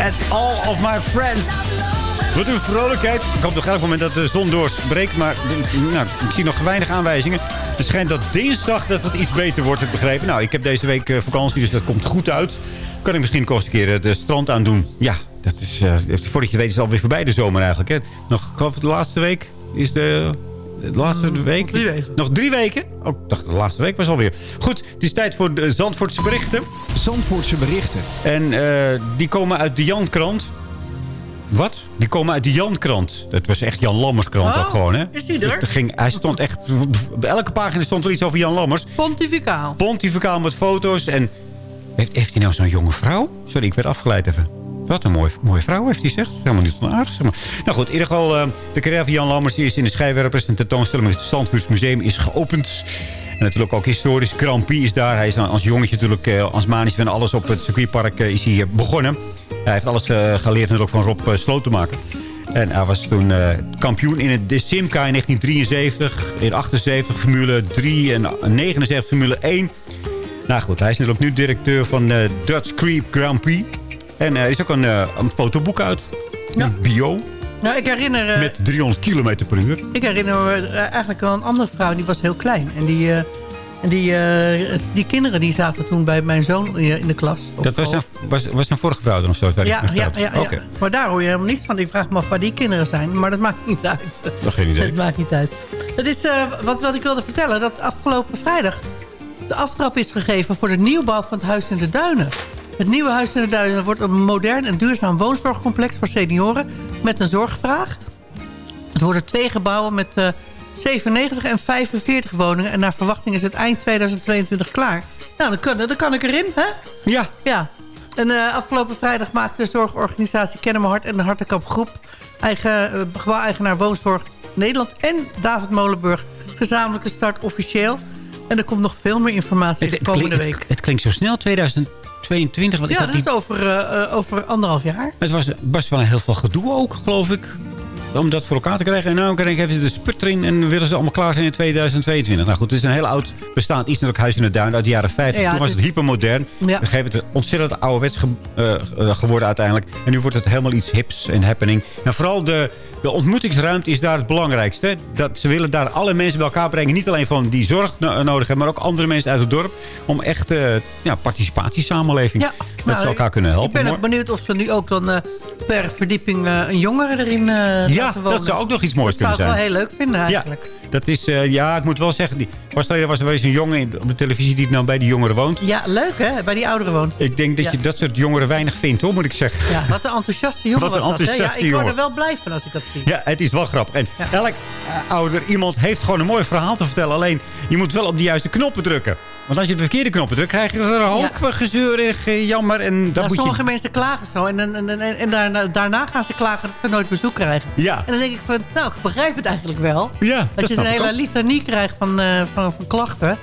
Speaker 14: And all of my friends.
Speaker 6: Wat een vrolijkheid. Ik hoop nog elk moment dat de zon doorbreekt. Maar nou, ik zie nog weinig aanwijzingen. Het schijnt dat dinsdag dat het iets beter wordt, ik begrepen. Nou, ik heb deze week eh, vakantie, dus dat komt goed uit. Kan ik misschien kost een keer eh, de strand aan doen. Ja, dat is, uh, voordat je het weet is het alweer voorbij de zomer eigenlijk. Hè. Nog, ik geloof de laatste week is de... De laatste week?
Speaker 7: drie weken.
Speaker 6: Nog drie weken? Oh, ik dacht de laatste week was alweer. Goed, het is tijd voor de Zandvoortse berichten.
Speaker 5: Zandvoortse berichten.
Speaker 6: En eh, die komen uit de Jankrant. Wat? Die komen uit de Jankrant. Dat was echt Jan Lammers krant
Speaker 7: Oh,
Speaker 6: ook gewoon, hè?
Speaker 7: is die er?
Speaker 6: Het ging, hij stond echt... Bij elke pagina stond er iets over Jan Lammers.
Speaker 7: Pontificaal.
Speaker 6: Pontificaal met foto's. En heeft, heeft hij nou zo'n jonge vrouw? Sorry, ik werd afgeleid even. Wat een mooie, mooie vrouw heeft hij, zegt. Helemaal niet onaardig, zeg maar. Nou goed, in ieder geval... eh, de carrière van Jan Lammers is in de schijnwerpers... en tentoonstelling het Zandvoortsmuseum is geopend. En natuurlijk ook historisch. Prix is daar. Hij is als jongetje natuurlijk... eh, als manetje van alles op het circuitpark eh, is hij begonnen. Hij heeft alles geleerd natuurlijk van Rob Slotenmaker. En hij was toen kampioen in het de Simca in 1973. In 78 Formule 3 en 79 Formule 1. Nou goed, hij is natuurlijk nu directeur van eh, Dutch Creep Grand Prix. En er is ook een, eh, een fotoboek uit. Een bio.
Speaker 7: Nou, ik herinner, eh,
Speaker 6: Met 300 km per uur.
Speaker 7: ik herinner me eh, eigenlijk wel een andere vrouw. Die was heel klein. En die, eh, en die, eh, die kinderen die zaten toen bij mijn zoon in de klas.
Speaker 6: Dat was een, was, was vorige vrouw dan of zo?
Speaker 7: Ja, ja, ja, ja.
Speaker 6: Oké,
Speaker 7: maar daar hoor je helemaal niets van. Ik vraag me af waar die kinderen zijn. Maar dat maakt niet uit.
Speaker 6: nog geen idee. <laughs>
Speaker 7: Het maakt niet uit. Het is eh, wat, wat ik wilde vertellen. Dat afgelopen vrijdag de aftrap is gegeven voor de nieuwbouw van het Huis in de Duinen. Het nieuwe Huis in de Duinen wordt een modern en duurzaam woonzorgcomplex voor senioren met een zorgvraag. Het worden twee gebouwen met eh 97 en 45 woningen. En naar verwachting is het eind 2022 klaar. Nou, dan kan, dan kan ik erin, hè?
Speaker 6: Ja.
Speaker 7: Ja. En eh, afgelopen vrijdag maakte de zorgorganisatie Kennemerhart en de Hartenkamp Groep... Eigen, eh, gebouweigenaar Woonzorg Nederland en David Molenburg... gezamenlijke start officieel. En er komt nog veel meer informatie de komende week.
Speaker 6: Het, het klinkt zo snel, 2022. Want ik
Speaker 7: Ja,
Speaker 6: had
Speaker 7: dat
Speaker 6: die,
Speaker 7: is over, eh, eh, over anderhalf jaar.
Speaker 6: het was best wel heel veel gedoe ook, geloof ik. Om dat voor elkaar te krijgen. En nu krijgen ze de sput erin en willen ze allemaal klaar zijn in 2022. Nou goed, het is een heel oud bestaand iets. Natuurlijk Huis in de Duin uit de jaren 50.
Speaker 7: Ja,
Speaker 6: Toen was
Speaker 7: het
Speaker 6: hypermodern.
Speaker 7: Ja.
Speaker 6: We geven het ontzettend ouderwets ge, eh, geworden uiteindelijk. En nu wordt het helemaal iets hips en happening. En vooral de, de ontmoetingsruimte is daar het belangrijkste. Dat ze willen daar alle mensen bij elkaar brengen. Niet alleen van die zorg no- nodig hebben, maar ook andere mensen uit het dorp. Om echt eh ja, participatiesamenleving.
Speaker 7: Ja,
Speaker 6: dat
Speaker 7: nou,
Speaker 6: ze elkaar kunnen helpen.
Speaker 7: Ik ben ook benieuwd of ze nu ook dan eh, per verdieping eh, een jongere erin eh
Speaker 6: Ja,
Speaker 7: laten wonen.
Speaker 6: dat zou ook nog iets moois
Speaker 7: Dat zou
Speaker 6: kunnen
Speaker 7: ik
Speaker 6: zijn.
Speaker 7: wel heel leuk vinden
Speaker 6: Ja,
Speaker 7: eigenlijk.
Speaker 6: dat is, eh, ja, ik moet wel zeggen, die, was geleden was er wel eens een jongen op de televisie die nou bij die jongeren woont.
Speaker 7: Ja, leuk hè, bij die ouderen woont.
Speaker 6: Ik denk dat
Speaker 7: Ja.
Speaker 6: je dat soort jongeren weinig vindt, hoor, moet ik zeggen.
Speaker 7: Ja, wat een enthousiaste jongen
Speaker 6: Wat een
Speaker 7: was dat, hè? Ja,
Speaker 6: enthousiaste
Speaker 7: ik word er wel blij van als ik dat zie.
Speaker 6: Ja, het is wel grappig. En elk ouder iemand heeft gewoon een mooi verhaal te vertellen. Alleen, je moet wel op de juiste knoppen drukken. Want als je de verkeerde knoppen drukt, krijg je er een hoop ja. gezeur en jammer. En dat
Speaker 7: Ja,
Speaker 6: moet
Speaker 7: sommige
Speaker 6: je...
Speaker 7: mensen klagen zo. En, en, en, en, daarna, daarna gaan ze klagen dat ze nooit bezoek krijgen.
Speaker 6: Ja.
Speaker 7: En dan denk ik van, nou, ik begrijp het eigenlijk wel.
Speaker 6: Ja, dat
Speaker 7: je een hele litanie krijgt van, eh, van, van klachten.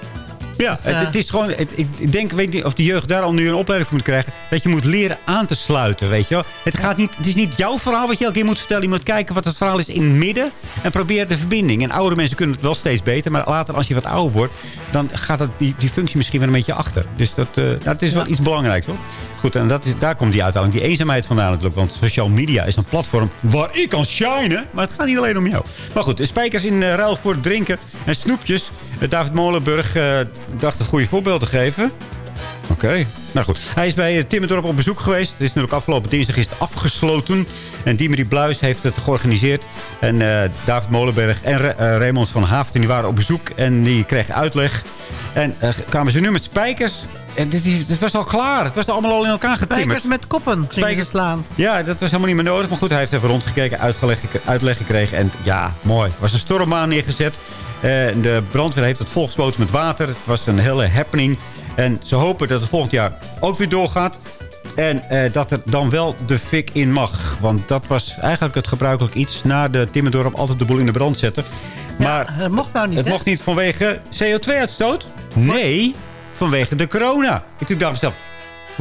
Speaker 6: Ja,
Speaker 7: Dus,
Speaker 6: het,
Speaker 7: eh,
Speaker 6: het is gewoon, het- ik ik denk, weet niet of de jeugd daar al nu een opleiding voor moet krijgen. Dat je moet leren aan te sluiten, weet je wel. Het, gaat niet, het is niet jouw verhaal wat je elke keer moet vertellen. Je moet kijken wat het verhaal is in het midden. En probeer de verbinding. En oude mensen kunnen het wel steeds beter. Maar later, als je wat ouder wordt, dan gaat dat, die, die functie misschien weer een beetje achter. Dus dat, eh, ja, het is wel iets belangrijks, hoor. Goed, en dat is, daar komt die uiteindelijk, die eenzaamheid vandaan natuurlijk. Want social media is een platform waar ik kan shinen. Maar het gaat niet alleen om jou. Maar goed, de spijkers in eh, ruil voor drinken en snoepjes. Eh, David Molenburg eh, dacht het goede voorbeeld te geven. Oké, nou goed. Hij is bij eh, Timmerdorp op bezoek geweest. Het is natuurlijk afgelopen dinsdag is het afgesloten. En Dimitri Bluis heeft het georganiseerd. En eh, David Molenberg en Ra- eh, Raymond van Haafden die waren op bezoek. En die kregen uitleg. En kwamen ze nu met spijkers. En dit, was al klaar. Het was allemaal al in elkaar getimmerd.
Speaker 7: Spijkers met koppen
Speaker 6: Spijkers-
Speaker 7: slaan.
Speaker 6: Ja, dat was helemaal niet meer nodig. Maar goed, hij heeft even rondgekeken, uitgeleg, uitleg gekregen. En ja, mooi. Er was een stormmaan neergezet. En de brandweer heeft het volgespoten met water. Het was een hele happening. En ze hopen dat het volgend jaar ook weer doorgaat. En eh, dat er dan wel de fik in mag. Want dat was eigenlijk het gebruikelijk iets. Na de Timmerdorp altijd de boel in de brand zetten. Maar
Speaker 7: dat mocht nou niet,
Speaker 6: Het
Speaker 7: hè?
Speaker 6: mocht niet vanwege CO2-uitstoot. Nee, vanwege de corona. Ik dacht mezelf,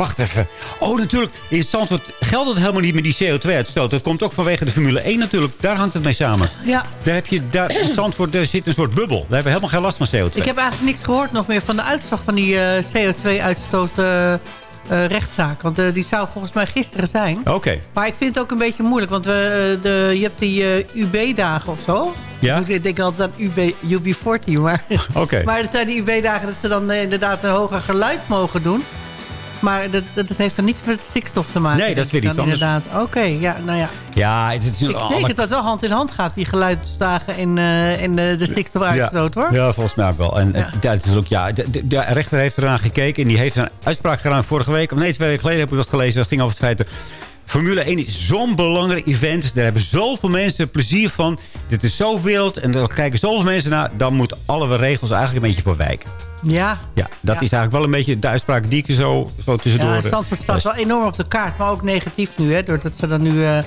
Speaker 6: wacht even. Oh, natuurlijk, in Zandvoort geldt het helemaal niet met die CO2-uitstoot. Dat komt ook vanwege de Formule 1 natuurlijk. Daar hangt het mee samen.
Speaker 7: Ja.
Speaker 6: Daar heb je, daar, in Zandvoort daar zit een soort bubbel. Daar hebben we helemaal geen last van CO2.
Speaker 7: Ik heb eigenlijk niks gehoord nog meer van de uitslag van die eh, CO2-uitstoot eh, eh, rechtszaak. Want die zou volgens mij gisteren zijn.
Speaker 6: Oké.
Speaker 7: Maar ik vind het ook een beetje moeilijk. Want we, de, je hebt die UB-dagen of zo.
Speaker 6: Ja?
Speaker 7: Ik denk altijd aan UB, UB40. Maar,
Speaker 6: Oké. <laughs>
Speaker 7: maar het zijn die UB-dagen dat ze dan inderdaad een hoger geluid mogen doen. Maar dat, dat heeft dan niets met stikstof te maken.
Speaker 6: Nee, dat is weer iets anders.
Speaker 7: Inderdaad. Oké, ja, nou ja.
Speaker 6: Ja, het is
Speaker 7: Ik denk dat dat wel hand in hand gaat, die geluidsdagen en, eh, en eh, de stikstofuitstoot, hoor.
Speaker 6: Ja, volgens mij ook wel. En eh, dat is ook, ja, de, de- de rechter heeft eraan gekeken en die heeft een uitspraak gedaan vorige week. Of nee, twee weken geleden heb ik dat gelezen. Dat ging over het feit dat Formule 1 is zo'n belangrijk event. Daar hebben zoveel mensen plezier van. Dit is zo wereld en er kijken zoveel mensen naar. Dan moeten alle regels eigenlijk een beetje voor wijken.
Speaker 7: Ja,
Speaker 6: Ja, dat is eigenlijk wel een beetje de uitspraak die ik er zo, zo tussendoor...
Speaker 7: Ja,
Speaker 6: eh,
Speaker 7: Zandvoort staat wel enorm op de kaart, maar ook negatief nu. Hè, doordat ze dan nu eh,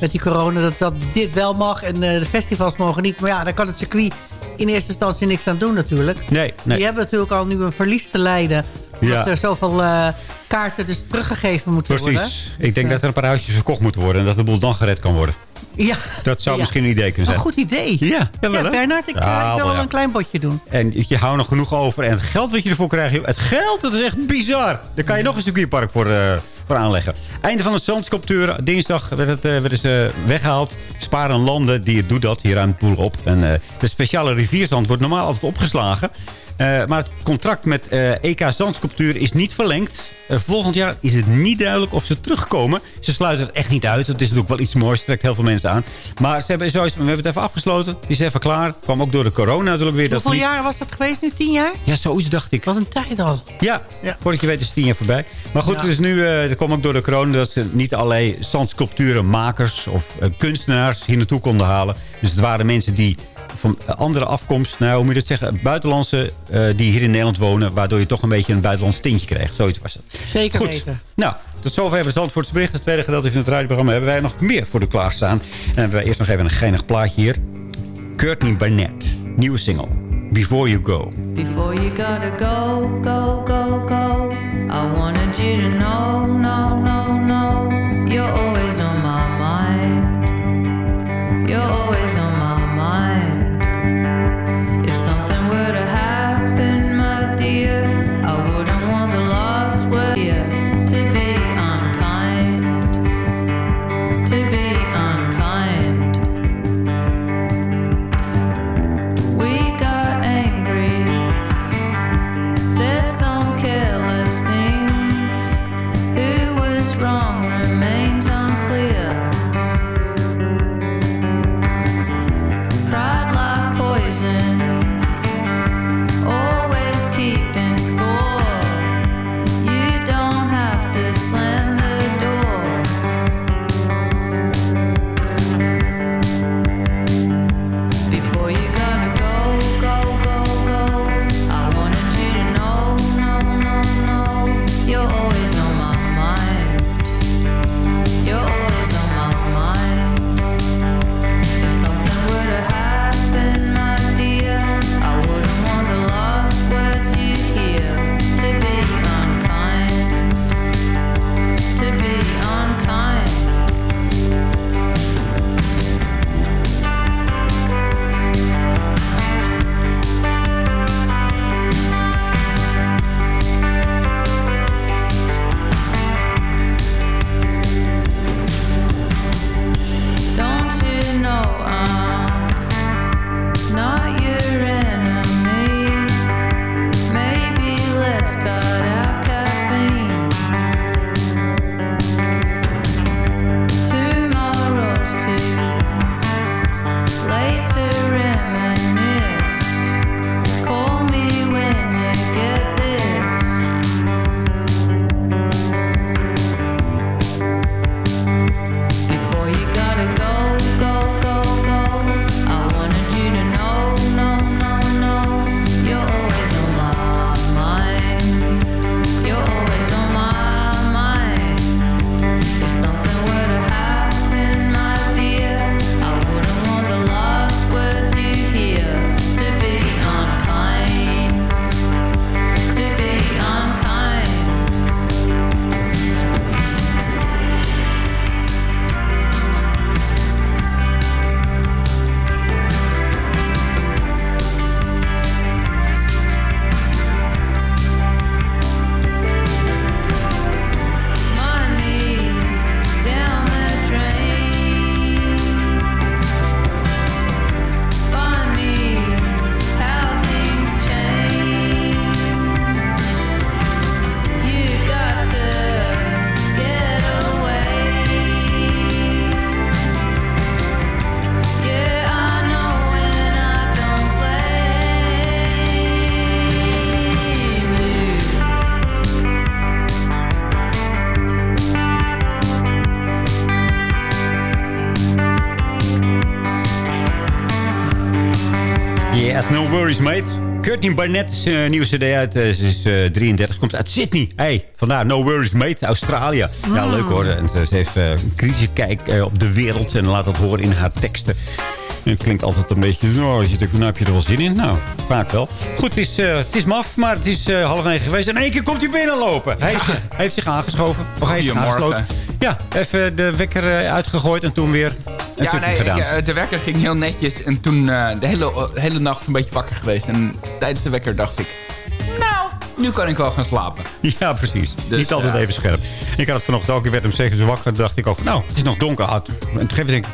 Speaker 7: met die corona, dat, dat dit wel mag en eh, de festivals mogen niet. Maar ja, daar kan het circuit in eerste instantie niks aan doen natuurlijk.
Speaker 6: Nee, nee.
Speaker 7: Die hebben natuurlijk al nu een verlies te lijden.
Speaker 6: Ja.
Speaker 7: er zoveel eh, kaarten dus teruggegeven moeten worden.
Speaker 6: Precies. Ik denk dat er een paar huisjes verkocht moeten worden. En dat de boel dan gered kan worden.
Speaker 7: Ja.
Speaker 6: Dat zou
Speaker 7: Ja.
Speaker 6: misschien een idee kunnen
Speaker 7: Een
Speaker 6: zijn.
Speaker 7: goed idee.
Speaker 6: Ja, jawel,
Speaker 7: ja? Bernard, ik,
Speaker 6: Ja,
Speaker 7: eh, ik wil
Speaker 6: wel, ja.
Speaker 7: een klein botje doen.
Speaker 6: En je houdt nog genoeg over. En het geld wat je ervoor krijgt, het geld, dat is echt bizar. Daar kan je nog een circuitpark voor, eh, voor aanleggen. Einde van de zandsculptuur. Dinsdag werd het, eh, werden ze weggehaald. Sparen landen, die doet dat. Hier ruimt de boel op. En de speciale rivierzand wordt normaal altijd opgeslagen. Eh, maar het contract met eh, EK Zandsculptuur is niet verlengd. Eh, volgend jaar is het niet duidelijk of ze terugkomen. Ze sluiten het echt niet uit. Het is natuurlijk wel iets moois. trekt heel veel mensen aan. Maar ze hebben zoiets, we hebben het even afgesloten. Die is even klaar. Kwam ook door de corona natuurlijk weer. dat
Speaker 7: Hoeveel
Speaker 6: niet-
Speaker 7: jaar was dat geweest nu? Tien jaar?
Speaker 6: Ja, zoiets dacht ik.
Speaker 7: Wat een tijd al.
Speaker 6: Ja, voordat je weet is het tien jaar voorbij. Maar goed,
Speaker 7: Ja.
Speaker 6: dus nu, dat kwam ook door de corona... dat ze niet alleen zandsculpturenmakers of kunstenaars hier naartoe konden halen. Dus het waren mensen die van andere afkomst... nou, hoe moet je dat zeggen? Buitenlandse eh, die hier in Nederland wonen... waardoor je toch een beetje een buitenlands tintje kreeg. Zoiets was het.
Speaker 7: Zeker
Speaker 6: Goed.
Speaker 7: weten.
Speaker 6: Nou, tot zover even Zandvoorts bericht. Het tweede gedeelte van het radioprogramma hebben wij nog meer voor de klaarstaan. En hebben wij eerst nog even een geinig plaatje hier. Courtney Barnett, nieuwe single. Before You Go.
Speaker 15: Before you gotta go, go, go, go. I wanted you to know, no, no, no. You're always on my mind. You're always on my mind. To be
Speaker 6: Curtin Barnett is een nieuwe cd uit. eh, Ze is eh, 33, komt uit Sydney. Hey, vandaar No Worries Mate, Australië. Ja,
Speaker 7: Mm.
Speaker 6: leuk hoor. En ze, heeft eh, een kritische kijk eh, op de wereld en laat dat horen in haar teksten. En het klinkt altijd een beetje... Oh, je denkt, van, nou, heb je er wel zin in? Nou, vaak wel. Goed, het is, eh, het is maf, maar het is eh, half negen geweest. En in één keer komt hij binnenlopen. Hij, heeft, hij heeft zich aangeschoven. Of hij is zich aangesloten. Ja, even de wekker eh, uitgegooid en toen weer
Speaker 16: Ja, nee, ik, eh, de wekker ging heel netjes. En toen eh, de hele, hele nacht een beetje wakker geweest. En tijdens de wekker dacht ik... Nou, nu kan ik wel gaan slapen. <laughs>
Speaker 6: Ja, precies.
Speaker 16: Dus,
Speaker 6: Niet altijd
Speaker 16: ja.
Speaker 6: even scherp. Ik had het vanochtend ook. Ik werd om 7 uur wakker. Dacht ik ook, nou, het is nog donker. Ah, En toen ik,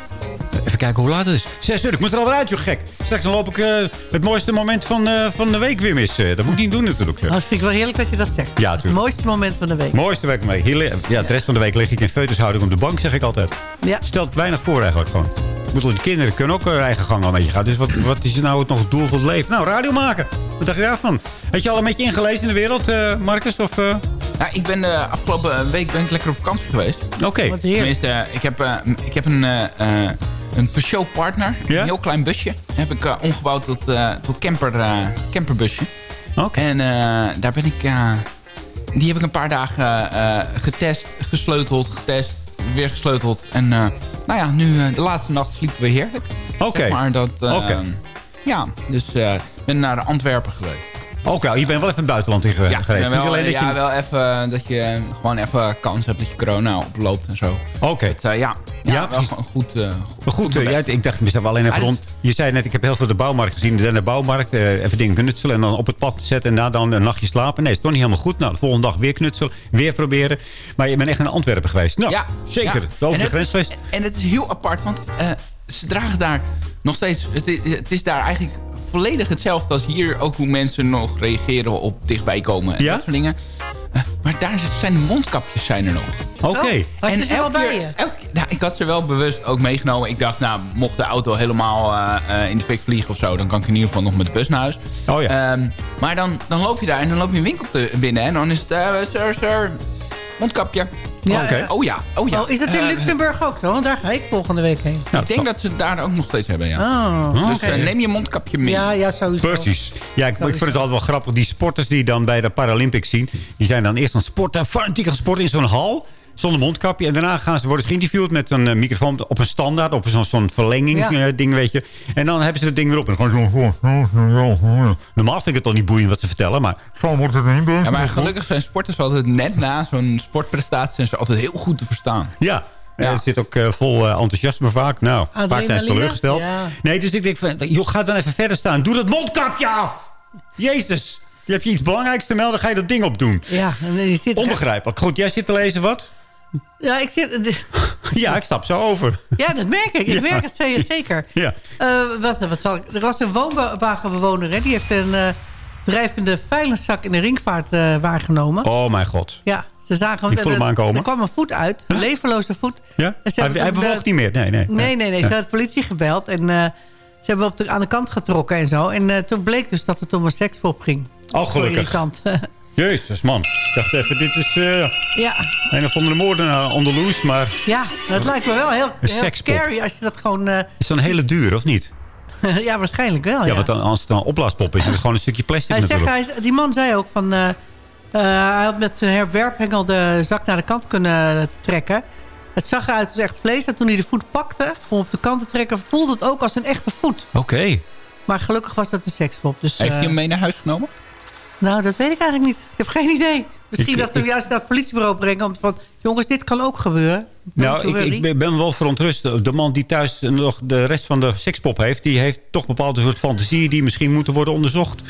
Speaker 6: even kijken hoe laat het is. 6 uur, ik moet er alweer uit, joh, gek. Straks dan loop ik eh, het mooiste moment van, eh, van de week weer mis. Eh, dat moet ik niet doen natuurlijk.
Speaker 7: Nou, dat vind ik wel heerlijk dat je dat zegt.
Speaker 6: Ja,
Speaker 7: Het
Speaker 6: tuurlijk.
Speaker 7: mooiste moment van de week.
Speaker 6: Mooiste week mee. Heel, ja, de rest van de week lig ik in feutushouding op de bank, zeg ik altijd.
Speaker 7: Ja.
Speaker 6: Het stelt weinig voor eigenlijk gewoon. Ik bedoel, de kinderen kunnen ook hun eigen gang al een beetje gaan. Dus wat, wat is nou nog het doel van het leven? Nou, radio maken. Wat dacht je daarvan? Had je al een beetje ingelezen in de wereld, eh, Marcus? Of, eh?
Speaker 16: Ja, ik ben de afgelopen week ben ik lekker op vakantie geweest.
Speaker 6: Oké.
Speaker 16: Tenminste, ik heb, eh, ik heb een, eh, eh, een Peugeot Partner.
Speaker 6: Ja?
Speaker 16: Een heel klein busje. heb ik eh, omgebouwd tot, eh, tot camper, eh, camperbusje.
Speaker 6: Oké.
Speaker 16: En daar ben ik... die heb ik een paar dagen getest, gesleuteld, getest, weer gesleuteld. En nou ja, nu de laatste nacht sliepen we heerlijk.
Speaker 6: Oké.
Speaker 16: Zeg maar dat... Ja, dus ik ben naar Antwerpen geweest.
Speaker 6: Oké, je bent wel even het buitenland in
Speaker 16: Ja,
Speaker 6: geweest. Niet
Speaker 16: wel,
Speaker 6: alleen dat
Speaker 16: ja,
Speaker 6: je...
Speaker 16: wel even dat je gewoon even kans hebt dat je corona oploopt en zo.
Speaker 6: Oké.
Speaker 16: Eh, ja, ja,
Speaker 6: Ja,
Speaker 16: wel goed. eh,
Speaker 6: Maar goed, eh, jij- ik dacht mezelf alleen even
Speaker 16: Ah,
Speaker 6: rond. Je zei net, ik heb heel veel de bouwmarkt gezien. De bouwmarkt, eh, even dingen knutselen en dan op het pad zetten. En daarna dan een nachtje slapen. Nee, is toch niet helemaal goed. Nou, de volgende dag weer knutselen, weer proberen. Maar je bent echt in Antwerpen geweest. Nou,
Speaker 16: ja,
Speaker 6: zeker.
Speaker 16: ja.
Speaker 6: Over
Speaker 16: En
Speaker 6: de
Speaker 16: het
Speaker 6: grens geweest.
Speaker 16: En het is heel apart, want eh, ze dragen daar nog steeds... Het is daar eigenlijk volledig hetzelfde als hier. Ook hoe mensen nog reageren op dichtbij komen en
Speaker 6: Ja?
Speaker 16: dat soort dingen. Eh, maar daar zijn de mondkapjes zijn er nog.
Speaker 6: Oké.
Speaker 7: Oh, wel bij
Speaker 16: keer-
Speaker 7: je?
Speaker 16: elke nou, ik had ze wel bewust ook meegenomen. Ik dacht, nou, mocht de auto helemaal eh, eh, in de fik vliegen of zo... dan kan ik in ieder geval nog met de bus naar huis.
Speaker 6: Oh ja.
Speaker 16: Ehm, maar dan, dan loop je daar en dan loop je een winkel te, binnen... en dan is het, sir, sir, mondkapje.
Speaker 7: Ja.
Speaker 16: Oh ja, oh ja.
Speaker 7: Oh, is dat in
Speaker 16: Eh,
Speaker 7: Luxemburg ook zo? Want daar ga ik volgende week heen.
Speaker 6: Nou,
Speaker 16: ik denk dat ze het daar ook nog steeds hebben, ja.
Speaker 7: Oh,
Speaker 16: Dus eh, neem je mondkapje mee.
Speaker 7: Ja, ja, sowieso.
Speaker 6: Precies. Ja, ik, ik vind het altijd wel grappig. Die sporters die dan bij de Paralympics zien... die zijn dan eerst aan het sporten, fanatiek aan het sporten in zo'n hal... zonder mondkapje. En daarna gaan ze, worden ze geïnterviewd met een eh, microfoon op een standaard... op zo'n zo'n verlenging
Speaker 7: Ja.
Speaker 6: eh, ding, weet je. En dan hebben ze het ding weer op. En gewoon zo... Normaal vind ik het al niet boeiend wat ze vertellen, maar... Zo wordt het niet
Speaker 16: Ja, maar gelukkig zijn sporters altijd net na zo'n sportprestatie... zijn ze altijd heel goed te verstaan.
Speaker 6: Ja.
Speaker 16: Ja.
Speaker 6: Er zit ook eh, vol enthousiasme vaak. Nou, vaak zijn ze teleurgesteld.
Speaker 7: Ja.
Speaker 6: Nee, dus ik denk van, joh, ga dan even verder staan. Doe dat mondkapje af! Jezus! Je hebt je iets belangrijks te melden, ga je dat ding opdoen.
Speaker 7: Ja, en je zit
Speaker 6: Onbegrijpelijk. Goed, jij zit te lezen wat? <laughs>
Speaker 7: Ja, ik zit... <laughs>
Speaker 6: Ja, ik stap zo over.
Speaker 7: Ja, dat merk ik. Ik <laughs>
Speaker 6: Ja.
Speaker 7: merk het ze- zeker.
Speaker 6: Ja.
Speaker 7: Eh, wat, wat zal ik, er was een woonwagenbewoner, hè, die heeft een eh, drijvende vuilniszak in de ringvaart eh, waargenomen.
Speaker 6: Oh mijn god.
Speaker 7: Ja, ze zagen...
Speaker 6: Ik voel hem aankomen.
Speaker 7: Er kwam een voet uit, een levenloze voet.
Speaker 6: Ja? Hij, bewoog niet meer. Nee, nee.
Speaker 7: Nee, nee, nee. Ze hebben de politie gebeld en ze hebben op de, aan de kant getrokken en zo. En toen bleek dus dat het om een sekspop ging.
Speaker 6: Oh, gelukkig.
Speaker 7: irritant.
Speaker 6: Jezus, man. Ik dacht even, dit is eh,
Speaker 7: ja,
Speaker 6: een of andere moordenaar on the loose. Maar
Speaker 7: ja, dat lijkt me wel heel, heel scary als je dat gewoon... eh,
Speaker 6: is dan een hele duur, of niet? <laughs>
Speaker 7: ja, waarschijnlijk wel.
Speaker 6: Ja,
Speaker 7: Ja,
Speaker 6: want dan, als het dan een opblaaspop is, is het gewoon een stukje plastic
Speaker 7: Hij zegt, hij, die man zei ook van... eh, eh, hij had met zijn werphengel de zak naar de kant kunnen trekken. Het zag eruit als echt vlees. En toen hij de voet pakte om op de kant te trekken... voelde het ook als een echte voet.
Speaker 6: Oké.
Speaker 7: Maar gelukkig was dat een sekspop. Dus,
Speaker 16: Heeft hij hem mee naar huis genomen?
Speaker 7: Nou, dat weet ik eigenlijk niet. Ik heb geen idee. Misschien
Speaker 6: Ik-
Speaker 7: dat ze hem juist naar het politiebureau brengen. Om van, jongens, dit kan ook gebeuren. Don't
Speaker 6: Nou, ik, ik ben- wel verontrust. De man die thuis nog de rest van de sekspop heeft... die heeft toch bepaalde soort fantasieën... die misschien moeten worden onderzocht.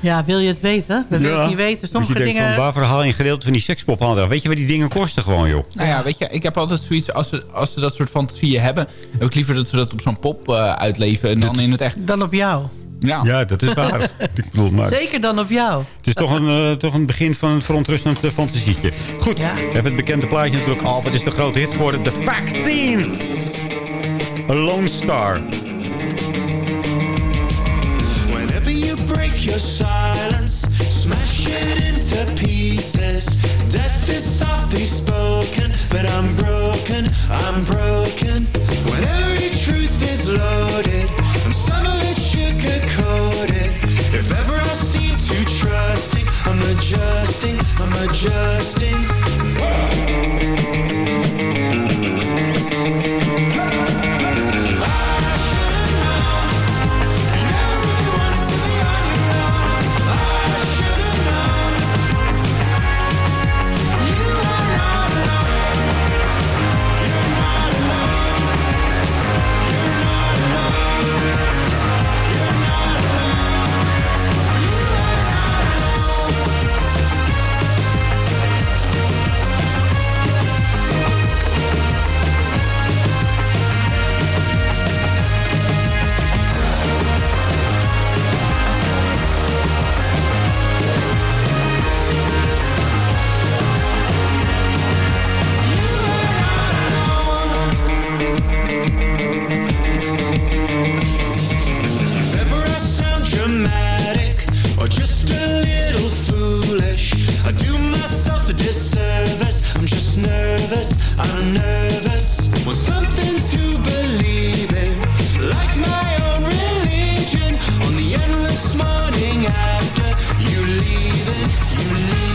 Speaker 7: Ja, wil je het weten? Dat wil ik niet weten. Sommige
Speaker 6: je denkt,
Speaker 7: dingen...
Speaker 6: van, waarvoor haal je een gedeelte van die sekspop aan? Weet je waar die dingen kosten gewoon, joh?
Speaker 16: Nou ja, weet je, ik heb altijd zoiets... als ze, als ze dat soort fantasieën hebben... heb ik liever dat ze dat op zo'n pop eh, uitleven... en dan in het echt.
Speaker 7: Dan op jou.
Speaker 16: Ja.
Speaker 6: Ja, dat is waar. <laughs> ik bedoel, maar
Speaker 7: Zeker dan op jou.
Speaker 6: het is toch een, eh, toch een begin van een verontrustend uh, fantasietje. Goed, even het bekende plaatje natuurlijk. Oh, wat is de grote hit geworden? The Vaccines! A Lone Star.
Speaker 11: Whenever you break your silence, into pieces. Death is softly spoken, but I'm broken, I'm broken. Truth is loaded, some of it's sugar coated.
Speaker 6: If ever I seem too trusting, I'm adjusting, I'm adjusting. leaving, you leaving.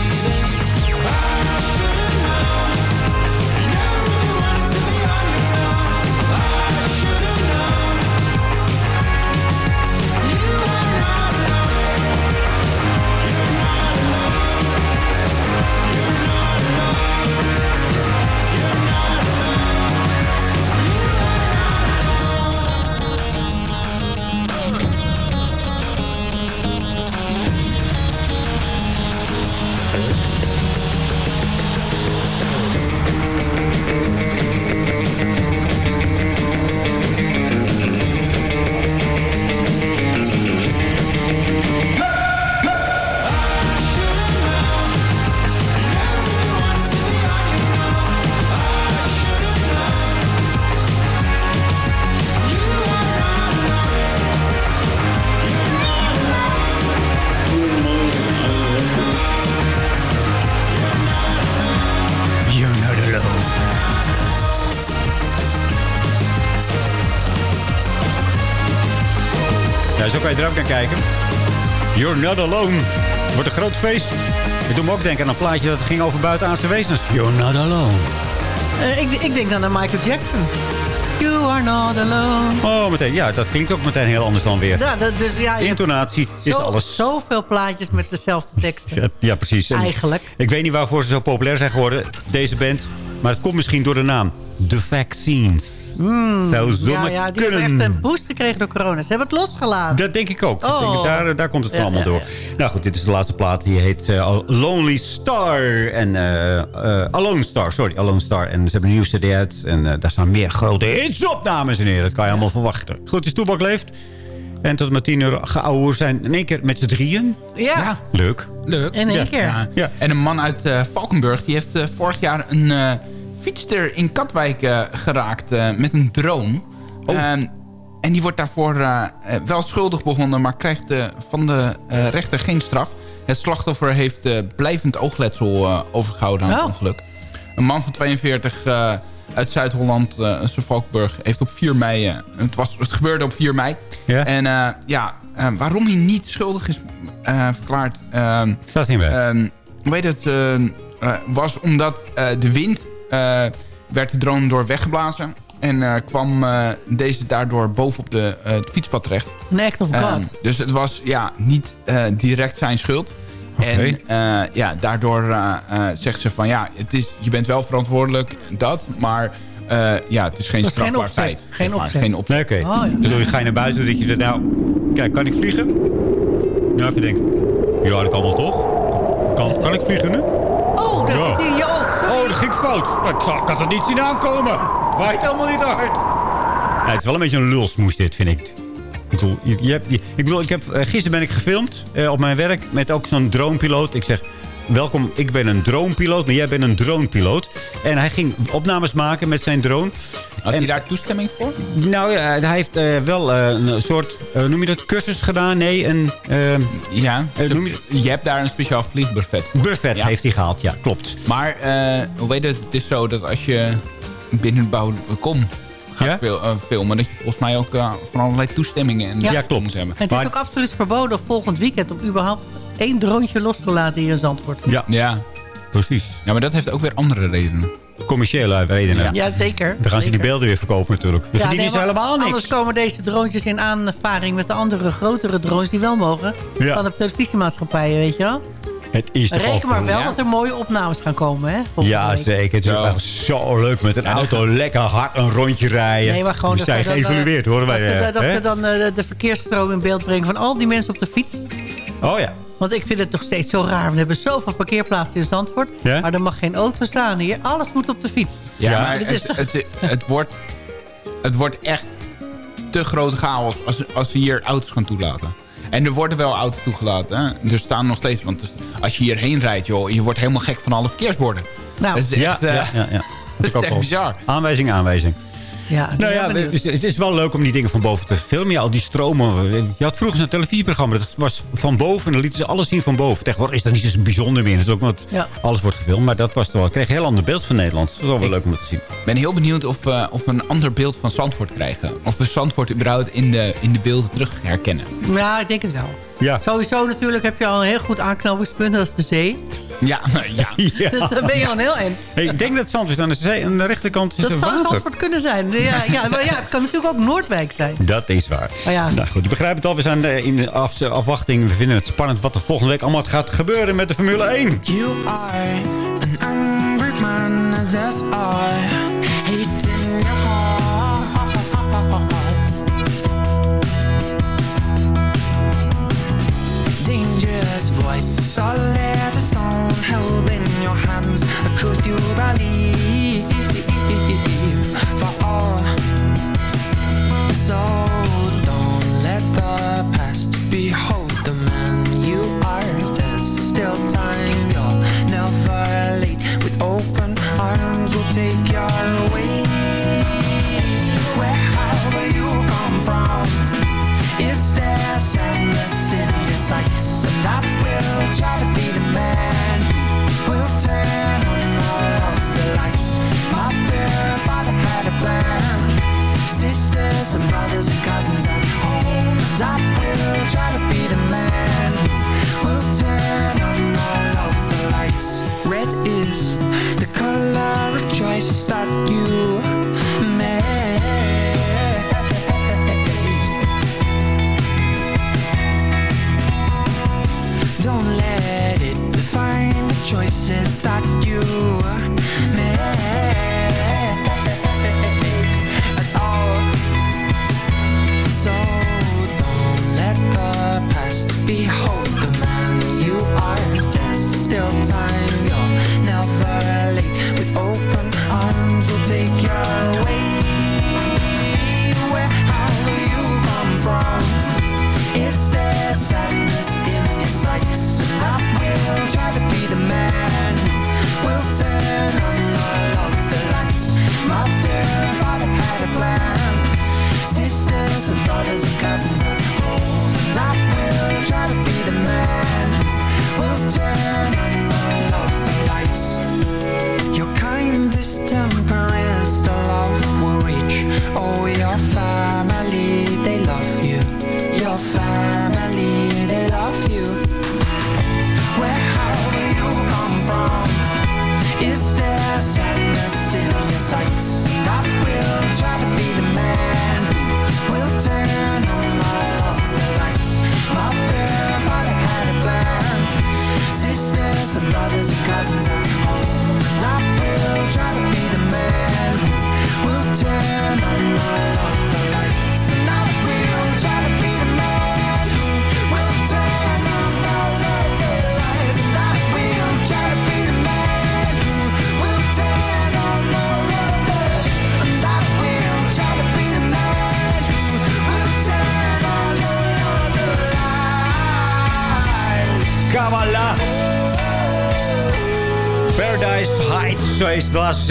Speaker 6: Not alone. Het wordt een groot feest. Ik doe me ook denken aan een plaatje dat ging over buitenaardse wezens. You're not alone.
Speaker 7: Eh, ik, ik denk dan aan Michael Jackson. You are not alone.
Speaker 6: Oh, meteen. Ja, dat klinkt ook meteen heel anders dan weer.
Speaker 7: Ja, dat, dus, ja,
Speaker 6: Intonatie is
Speaker 7: zo,
Speaker 6: alles.
Speaker 7: Zoveel plaatjes met dezelfde teksten.
Speaker 6: Ja, ja, precies. En
Speaker 7: Eigenlijk.
Speaker 6: Ik weet niet waarvoor ze zo populair zijn geworden, deze band. Maar het komt misschien door de naam. The Vaccines. Zou zomaar
Speaker 7: ja, ja, die
Speaker 6: kunnen.
Speaker 7: hebben echt een boost gekregen door corona. Ze hebben het losgelaten.
Speaker 6: Dat denk ik ook. Denk,
Speaker 7: Oh.
Speaker 6: daar, daar komt het
Speaker 7: Ja,
Speaker 6: allemaal
Speaker 7: ja,
Speaker 6: door. Nou goed, dit is de laatste plaat. Die heet eh, Lonely Star. En eh, eh, Alone Star, sorry. Alone Star. En ze hebben een nieuwe cd uit. En daar staan meer grote hits op, dames en heren. Dat kan je allemaal verwachten. Goed, is Toebak leeft. En tot met tien uur geouwe zijn in één keer met z'n drieën.
Speaker 7: Ja.
Speaker 6: Leuk.
Speaker 16: Leuk.
Speaker 7: In één
Speaker 6: Ja.
Speaker 7: keer.
Speaker 16: Ja.
Speaker 6: Ja.
Speaker 16: En een man uit Valkenburg die heeft vorig jaar een eh, fietster in Katwijk eh, geraakt eh, met een drone. Ehm, en die wordt daarvoor eh, wel schuldig bevonden, maar krijgt van de rechter geen straf. Het slachtoffer heeft blijvend oogletsel eh, overgehouden aan het
Speaker 7: Oh.
Speaker 16: ongeluk. Een man van 42 eh, uit Zuid-Holland, Valkenburg, heeft op 4 mei... het, was, het gebeurde op 4 mei.
Speaker 6: Ja.
Speaker 16: En ja, waarom hij niet schuldig is verklaard... ehm,
Speaker 6: Staat niet bij.
Speaker 16: Ehm, hoe heet het? was omdat de wind werd de drone door weggeblazen. En eh, kwam eh, deze daardoor bovenop de, eh, het fietspad terecht.
Speaker 7: Een act of God.
Speaker 16: Ehm, dus het was ja, niet eh, direct zijn schuld. En eh, ja, daardoor eh, eh, zegt ze van ja, het is, je bent wel verantwoordelijk, dat. Maar eh, ja, het is geen
Speaker 7: Dat
Speaker 16: strafbaar feit.
Speaker 7: Geen
Speaker 16: maar.
Speaker 7: opzet.
Speaker 16: Geen opzet.
Speaker 6: Nee, oké.
Speaker 7: Oh, ja.
Speaker 6: Dan doe je, ga je naar buiten dat je zegt, nou, kijk, kan ik vliegen? Nou, even denken. Ja, dat kan wel toch? Kan, kan ik vliegen nu?
Speaker 7: Oh, daar
Speaker 6: Ja.
Speaker 7: zit
Speaker 6: ging fout. Ik, zag, ik had het niet zien aankomen. Het waait helemaal niet hard. Het is wel een beetje een lulsmoes dit, vind ik. Ik bedoel, je- ik bedoel, ik heb, eh, gisteren ben ik gefilmd eh, op mijn werk met ook zo'n dronepiloot. Ik zeg, welkom, ik ben een dronepiloot, maar jij bent een dronepiloot. En hij ging opnames maken met zijn drone.
Speaker 16: Had
Speaker 6: En-
Speaker 16: hij daar toestemming voor?
Speaker 6: Nou ja, hij heeft eh, wel eh, een soort, eh, noem je dat, cursus gedaan? Nee, een eh,
Speaker 16: Ja.
Speaker 6: Eh, noem je-
Speaker 16: je hebt daar een speciaal vliegbuffet voor.
Speaker 6: buffet
Speaker 16: Ja.
Speaker 6: heeft hij gehaald. Ja, klopt.
Speaker 16: Maar eh, hoe weet het? Het is zo dat als je binnen het bouw kom gaat
Speaker 6: Ja?
Speaker 16: fil- filmen... dat je volgens mij ook eh, van allerlei toestemmingen en
Speaker 7: Ja.
Speaker 6: Ja, klopt.
Speaker 16: moet hebben.
Speaker 7: En het is
Speaker 6: Maar-
Speaker 7: ook absoluut verboden volgend weekend... om überhaupt één droontje los te laten hier in Zandvoort.
Speaker 6: Ja,
Speaker 16: Ja.
Speaker 6: precies.
Speaker 16: ja, maar dat heeft ook weer andere redenen.
Speaker 6: Commerciële redenen.
Speaker 16: Ja.
Speaker 7: Ja, zeker.
Speaker 6: Dan gaan ze die beelden weer verkopen natuurlijk. Dan
Speaker 7: Ja, nee,
Speaker 6: ze
Speaker 7: maar
Speaker 6: helemaal niks.
Speaker 7: Anders komen deze droontjes in aanvaring met de andere grotere drones die wel mogen.
Speaker 6: Ja.
Speaker 7: Van de televisiemaatschappijen, weet je wel.
Speaker 6: Het is toch
Speaker 7: Reken maar wel
Speaker 16: ja?
Speaker 7: dat er mooie opnames gaan komen, hè?
Speaker 6: Ja,
Speaker 7: week.
Speaker 6: zeker. Het is
Speaker 16: Zo.
Speaker 6: echt zo leuk met een
Speaker 16: Ja,
Speaker 6: auto lekker hard een rondje rijden.
Speaker 7: Nee, maar gewoon
Speaker 6: Die
Speaker 7: dat
Speaker 6: zijn
Speaker 7: eh,
Speaker 6: geëvalueerd, horen wij.
Speaker 7: Dat, ze-
Speaker 6: eh,
Speaker 7: dat ze dan eh, de, de verkeersstroom in beeld brengen van al die mensen op de fiets.
Speaker 6: Oh ja.
Speaker 7: Want ik vind het toch steeds zo raar. We hebben zoveel parkeerplaatsen in Zandvoort.
Speaker 6: Ja?
Speaker 7: Maar er mag geen auto staan hier. Alles moet op de fiets.
Speaker 16: Ja,
Speaker 6: Ja.
Speaker 16: maar
Speaker 7: Dit is
Speaker 16: het, het, het, wordt, het wordt echt te groot chaos als, als ze hier auto's gaan toelaten. En er worden wel auto's toegelaten. Hè? Er staan nog steeds... Want dus als je hierheen rijdt, joh, je wordt helemaal gek van alle verkeersborden.
Speaker 7: Nou,
Speaker 16: het is
Speaker 6: Ja,
Speaker 16: echt, eh,
Speaker 6: ja, ja, ja. <laughs>
Speaker 16: het is echt bizar.
Speaker 6: Aanwijzing, aanwijzing.
Speaker 7: Ja,
Speaker 6: Nou ja, het is, wel leuk om die dingen van boven te filmen. Ja, al die stromen. Je had vroeger zo'n televisieprogramma. Dat was van boven. En dan lieten ze alles zien van boven. Tegenwoordig is dat niet zo bijzonder meer. Natuurlijk, want
Speaker 7: Ja.
Speaker 6: alles wordt gefilmd. Maar dat was toch wel... Ik kreeg een heel ander beeld van Nederland. Dat is wel wel leuk om te zien.
Speaker 16: Ik ben heel benieuwd of, eh, of we een ander beeld van Zandvoort krijgen. Of we Zandvoort überhaupt in de, in de beelden terug herkennen.
Speaker 7: Ja, ik denk het wel.
Speaker 6: Ja.
Speaker 7: Sowieso natuurlijk heb je al een heel goed aanknopingspunt. Dat is de zee.
Speaker 16: Ja, ja. <laughs>
Speaker 6: ja.
Speaker 7: Dus dan ben je al een heel eind.
Speaker 6: Hey, ik denk dat Zandvoort aan de, zee, aan de rechterkant is
Speaker 7: Dat zou. Zandvoort kunnen zijn. Ja, ja, <laughs> maar ja, het kan natuurlijk ook Noordwijk zijn.
Speaker 6: Dat is waar.
Speaker 7: Oh ja.
Speaker 6: Nou goed, je begrijpt het al. We zijn eh, in de af- afwachting. We vinden het spannend wat er volgende week allemaal gaat gebeuren met de Formule 1.
Speaker 11: You are an angry man, as I Dangerous voice, solid as stone, held in your hands. A truth you believe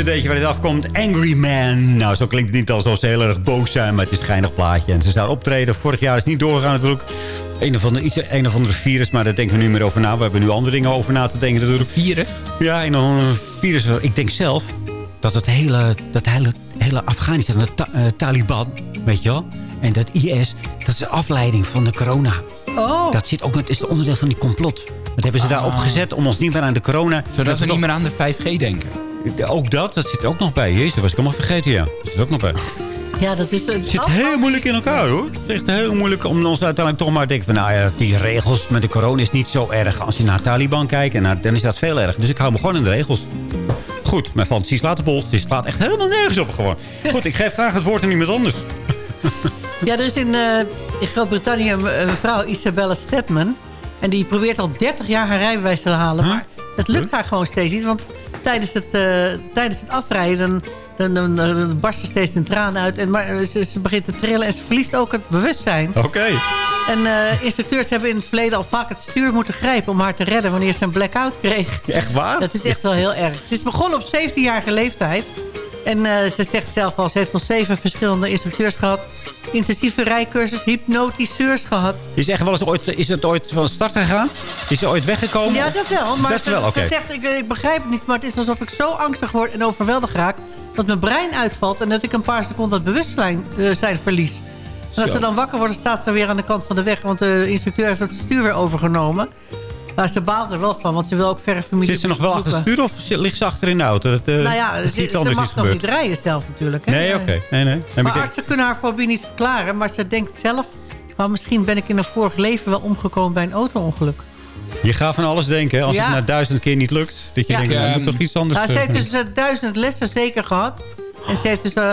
Speaker 6: cd'tje waar dit afkomt. Angry Man. Nou, zo klinkt het niet alsof ze heel erg boos zijn, maar het is een geinig plaatje. En ze staan optreden. Vorig jaar is het niet doorgegaan natuurlijk. Een of, andere, iets, een of andere virus, maar daar denken we nu meer over na. We hebben nu andere dingen over na te denken natuurlijk.
Speaker 16: Virus?
Speaker 6: Ja, een of andere virus. Ik denk zelf dat het hele, dat hele, hele Afghanistan, de ta- eh, Taliban, weet je wel. En dat IS, dat is de afleiding van de corona.
Speaker 7: Oh.
Speaker 6: Dat zit ook, het is een onderdeel van die complot. Dat hebben ze daar
Speaker 16: Ah.
Speaker 6: opgezet om ons niet meer aan de corona...
Speaker 16: Zodat we
Speaker 6: toch-
Speaker 16: niet meer aan de 5G denken.
Speaker 6: Ook dat, dat zit ook nog bij. Jezus, dat was ik helemaal vergeten, ja. Dat zit ook nog bij.
Speaker 7: Ja, dat is...
Speaker 6: Het zit heel moeilijk in elkaar, hoor. Het is echt heel moeilijk om ons uiteindelijk toch maar te denken van... nou ja, die regels met de corona is niet zo erg. Als je naar Taliban kijkt, en naar, dan is dat veel erg. Dus ik hou me gewoon in de regels. Goed, mijn fantasie slaat op bol. Het slaat echt helemaal nergens op gewoon. Goed, ik geef graag het woord aan iemand anders. <laughs>
Speaker 7: Ja, er is in, eh, in Groot-Brittannië een een vrouw, Isabella Stedman. En die probeert al 30 jaar haar rijbewijs te halen. Maar het lukt haar gewoon steeds niet. Want tijdens het, eh, tijdens het afrijden dan, dan, barst ze steeds in tranen uit. En, maar eh, ze, ze begint te trillen en ze verliest ook het bewustzijn.
Speaker 6: Oké.
Speaker 7: En eh, instructeurs hebben in het verleden al vaak het stuur moeten grijpen... om haar te redden wanneer ze een blackout kreeg.
Speaker 6: Echt waar?
Speaker 7: Dat is echt wel heel erg. Ze is begonnen op 17-jarige leeftijd. En ze zegt zelf al, ze heeft al zeven verschillende instructeurs gehad. Intensieve rijcursus, hypnotiseurs gehad.
Speaker 6: Is, echt wel eens ooit, is het ooit van start gegaan? Is ze ooit weggekomen?
Speaker 7: Ja, dat wel. Maar
Speaker 6: dat
Speaker 7: ze,
Speaker 6: wel,
Speaker 7: ze zegt, ik, ik begrijp het niet, maar het is alsof ik zo angstig word en overweldigd raak... dat mijn brein uitvalt en dat ik een paar seconden het bewustzijn eh, zijn verlies. En als ze dan wakker worden, staat ze weer aan de kant van de weg... want de instructeur heeft het stuur weer overgenomen. Maar ze baalt er wel van, want ze wil ook verre familie
Speaker 6: Zit ze nog wel achter het stuur of zit- ligt ze achter in de auto? Dat, eh,
Speaker 7: Nou ja, ze,
Speaker 6: is iets
Speaker 7: ze mag
Speaker 6: is
Speaker 7: nog niet rijden zelf natuurlijk. Hè?
Speaker 6: Nee, oké. Nee, nee.
Speaker 7: Maar
Speaker 6: ik-
Speaker 7: artsen kunnen haar fobie niet verklaren. Maar ze denkt zelf, maar misschien ben ik in een vorig leven wel omgekomen bij een auto-ongeluk.
Speaker 6: Je gaat van alles denken. hè. Als
Speaker 7: Ja.
Speaker 6: het na duizend keer niet lukt. Dat je
Speaker 7: Ja.
Speaker 6: denkt, nou, moet toch iets anders...
Speaker 7: Nou, ze heeft dus eh, duizend lessen zeker gehad. En ze, heeft dus, eh,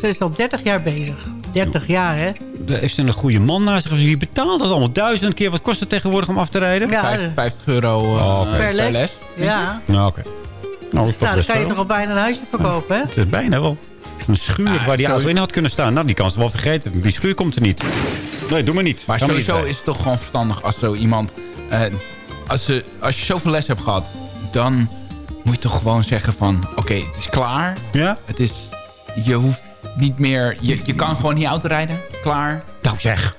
Speaker 7: ze is al 30 jaar bezig. 30 jaar, hè?
Speaker 6: Heeft ze een goede man naast zich? Wie betaalt dat allemaal? Duizend keer. Wat kost het tegenwoordig om af te rijden?
Speaker 7: Ja,
Speaker 16: Vijf- 50 euro eh,
Speaker 6: Oh,
Speaker 7: per les. Ja.
Speaker 6: Nou, oké. Nou, dat is toch
Speaker 7: Nou, dan kan je toch al bijna een huisje verkopen, hè?
Speaker 6: Het is bijna wel. Een schuur
Speaker 16: Ah,
Speaker 6: waar die auto in had kunnen staan. Nou, die kan ze wel vergeten. Die schuur komt er niet. Nee, doe maar niet.
Speaker 16: Maar
Speaker 6: Kan
Speaker 16: sowieso
Speaker 6: niet
Speaker 16: is het toch gewoon verstandig als zo iemand... eh, als, ze, als je zoveel les hebt gehad, dan moet je toch gewoon zeggen van... Oké, het is klaar.
Speaker 6: Ja?
Speaker 16: Het is... Je hoeft niet meer... Je, je kan gewoon niet autorijden. Klaar.
Speaker 6: Nou zeg.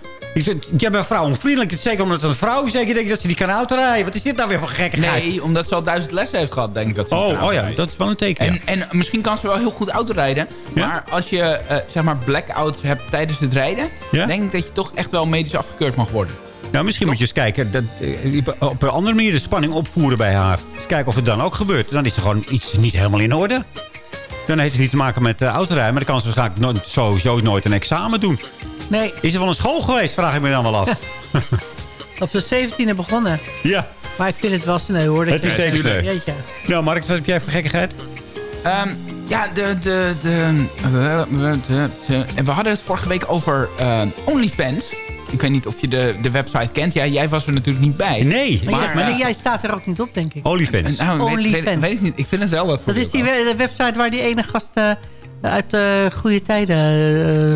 Speaker 6: Jij bent vrouwenvriendelijk. Het is Zeker omdat het een vrouw is. Zeker denk je dat ze die kan autorijden. Wat is dit nou weer voor gekkigheid?
Speaker 16: Nee, omdat ze al duizend lessen heeft gehad, denk ik dat ze kan
Speaker 6: Oh, oh ja, dat is wel een teken. ja.
Speaker 16: En, en misschien kan ze wel heel goed autorijden. Maar als je eh, zeg maar blackouts hebt tijdens het rijden...
Speaker 6: Ja?
Speaker 16: denk ik dat je toch echt wel medisch afgekeurd mag worden.
Speaker 6: Nou, misschien moet je eens kijken. Dat, eh, op een andere manier de spanning opvoeren bij haar. Eens kijken of het dan ook gebeurt. Dan is er gewoon iets niet helemaal in orde. Dan heeft het niet te maken met uh, autorijden. Maar dan kan ze waarschijnlijk nooit, sowieso nooit een examen doen.
Speaker 7: Nee,
Speaker 6: Is er wel een school geweest, vraag ik me dan wel af. <laughs>
Speaker 7: op de 17e begonnen.
Speaker 6: ja.
Speaker 7: Maar ik vind het wel sneu hoor. dat
Speaker 6: Het is sneu.
Speaker 7: Jeetje.
Speaker 6: Nou, Mark, wat heb jij voor gekkigheid?
Speaker 16: Ehm, ja, de, de, de, we, we, de- we hadden het vorige week over eh, OnlyFans. Ik weet niet of je de, de website kent. Ja, jij was er natuurlijk niet bij.
Speaker 6: Nee.
Speaker 7: Maar,
Speaker 16: Maar,
Speaker 7: jij,
Speaker 16: eh,
Speaker 7: staat er ook niet op, denk ik.
Speaker 6: Olifants.
Speaker 16: nou, weet, weet,
Speaker 7: OnlyFans.
Speaker 16: weet ik niet. Ik vind het wel wat voor
Speaker 7: Dat is die
Speaker 16: veel.
Speaker 7: we- de website waar die ene gast eh, uit eh goede tijden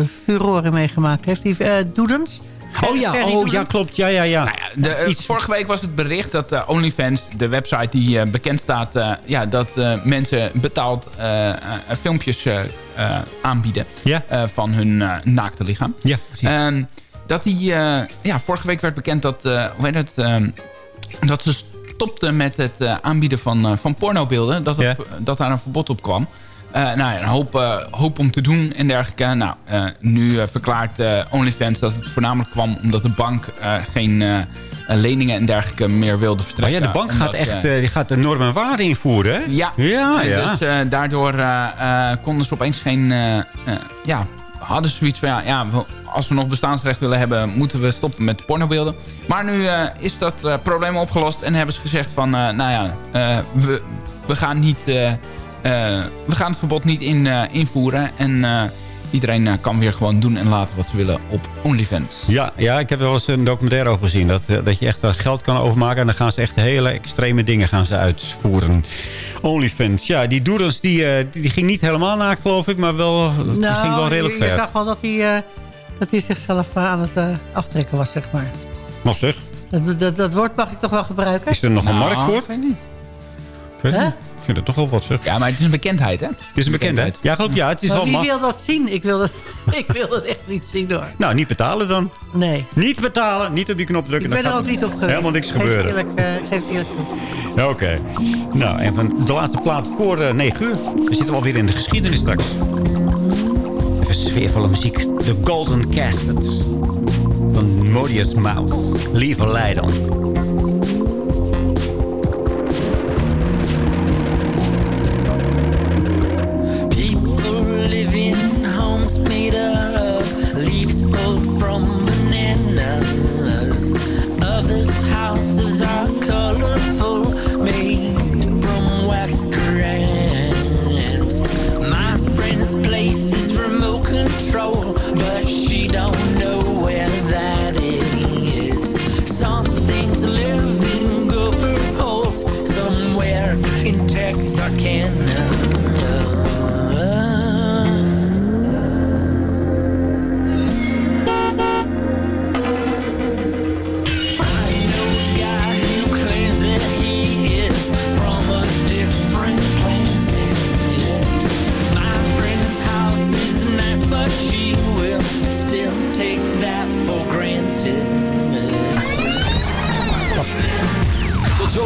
Speaker 7: uh, furoren meegemaakt heeft. Die uh, Doedens.
Speaker 6: Oh ja, oh,
Speaker 7: Doedens.
Speaker 6: ja, klopt. Ja, ja, ja.
Speaker 16: Nou ja, de, eh, Vorige week was het bericht dat eh, OnlyFans, de website die eh, bekend staat... eh, ja, dat eh, mensen betaald eh, eh, filmpjes eh, eh, aanbieden
Speaker 6: Ja.
Speaker 16: eh, van hun eh, naakte lichaam.
Speaker 6: Ja, precies.
Speaker 16: Dat die, eh, ja, vorige week werd bekend dat, eh, hoe heet het, ehm, dat ze stopten met het eh, aanbieden van, van pornobeelden. Dat, het, dat daar een verbod op kwam. Eh, nou ja, een hoop, hoop om te doen en dergelijke. Nou, nu verklaart OnlyFans dat het voornamelijk kwam omdat de bank geen leningen en dergelijke meer wilde
Speaker 6: Maar
Speaker 16: verstrekken.
Speaker 6: ja, de bank gaat echt die gaat de normen en waarden invoeren, hè?
Speaker 16: ja,
Speaker 6: Ja, ja.
Speaker 16: dus daardoor konden ze opeens geen... ja, hadden ze zoiets van... Ja, ja, we- als we nog bestaansrecht willen hebben... moeten we stoppen met pornobeelden. Maar nu eh, is dat eh, probleem opgelost... en hebben ze gezegd van... eh, nou ja, eh, we, we gaan niet... eh, eh, we gaan het verbod niet in, eh, invoeren. En eh, iedereen kan weer gewoon doen en laten wat ze willen op OnlyFans.
Speaker 6: Ja, ja, ik heb er wel eens een documentaire over gezien. Dat, dat je echt wel geld kan overmaken. En dan gaan ze echt hele extreme dingen gaan ze uitvoeren. OnlyFans. Ja, die Doedens die, eh, die, ging niet helemaal naakt, geloof ik. Maar wel, die ging wel redelijk
Speaker 7: Nou, je, je
Speaker 6: ver.
Speaker 7: zag wel dat hij, eh, dat hij zichzelf eh, aan het eh, aftrekken was, zeg maar.
Speaker 6: Mag zeg.
Speaker 7: Dat, dat, dat woord mag ik toch wel gebruiken?
Speaker 6: Is er nog een
Speaker 16: Nou,
Speaker 6: markt voor?
Speaker 16: ik weet niet.
Speaker 6: Ik weet niet. Ik vind het toch wel wat zeg.
Speaker 16: Ja, maar het is een bekendheid, hè?
Speaker 6: Het is een bekendheid. Ja, geloof ja, het is
Speaker 7: Maar
Speaker 6: wel
Speaker 7: wie
Speaker 6: mag.
Speaker 7: wil dat zien? Ik wil dat, <laughs> ik wil dat echt niet zien hoor.
Speaker 6: Nou, niet betalen dan.
Speaker 7: Nee.
Speaker 6: Niet betalen, niet op die knop drukken.
Speaker 7: Ik ben er ook niet op geweest.
Speaker 6: Helemaal niks
Speaker 7: Geef
Speaker 6: gebeuren.
Speaker 7: Eerlijk, eh, geef eerlijk toe.
Speaker 6: Oké. Nou, en van de laatste plaat voor eh 9 uur. We zitten alweer in de geschiedenis straks. Sfeervolle muziek. The Golden Casket. Van Modius Mouse. Lieve Leiden.
Speaker 11: People live in homes made of leaves pulled from bananas. Others' houses are colorful, My friend's place is remote control, but she don't know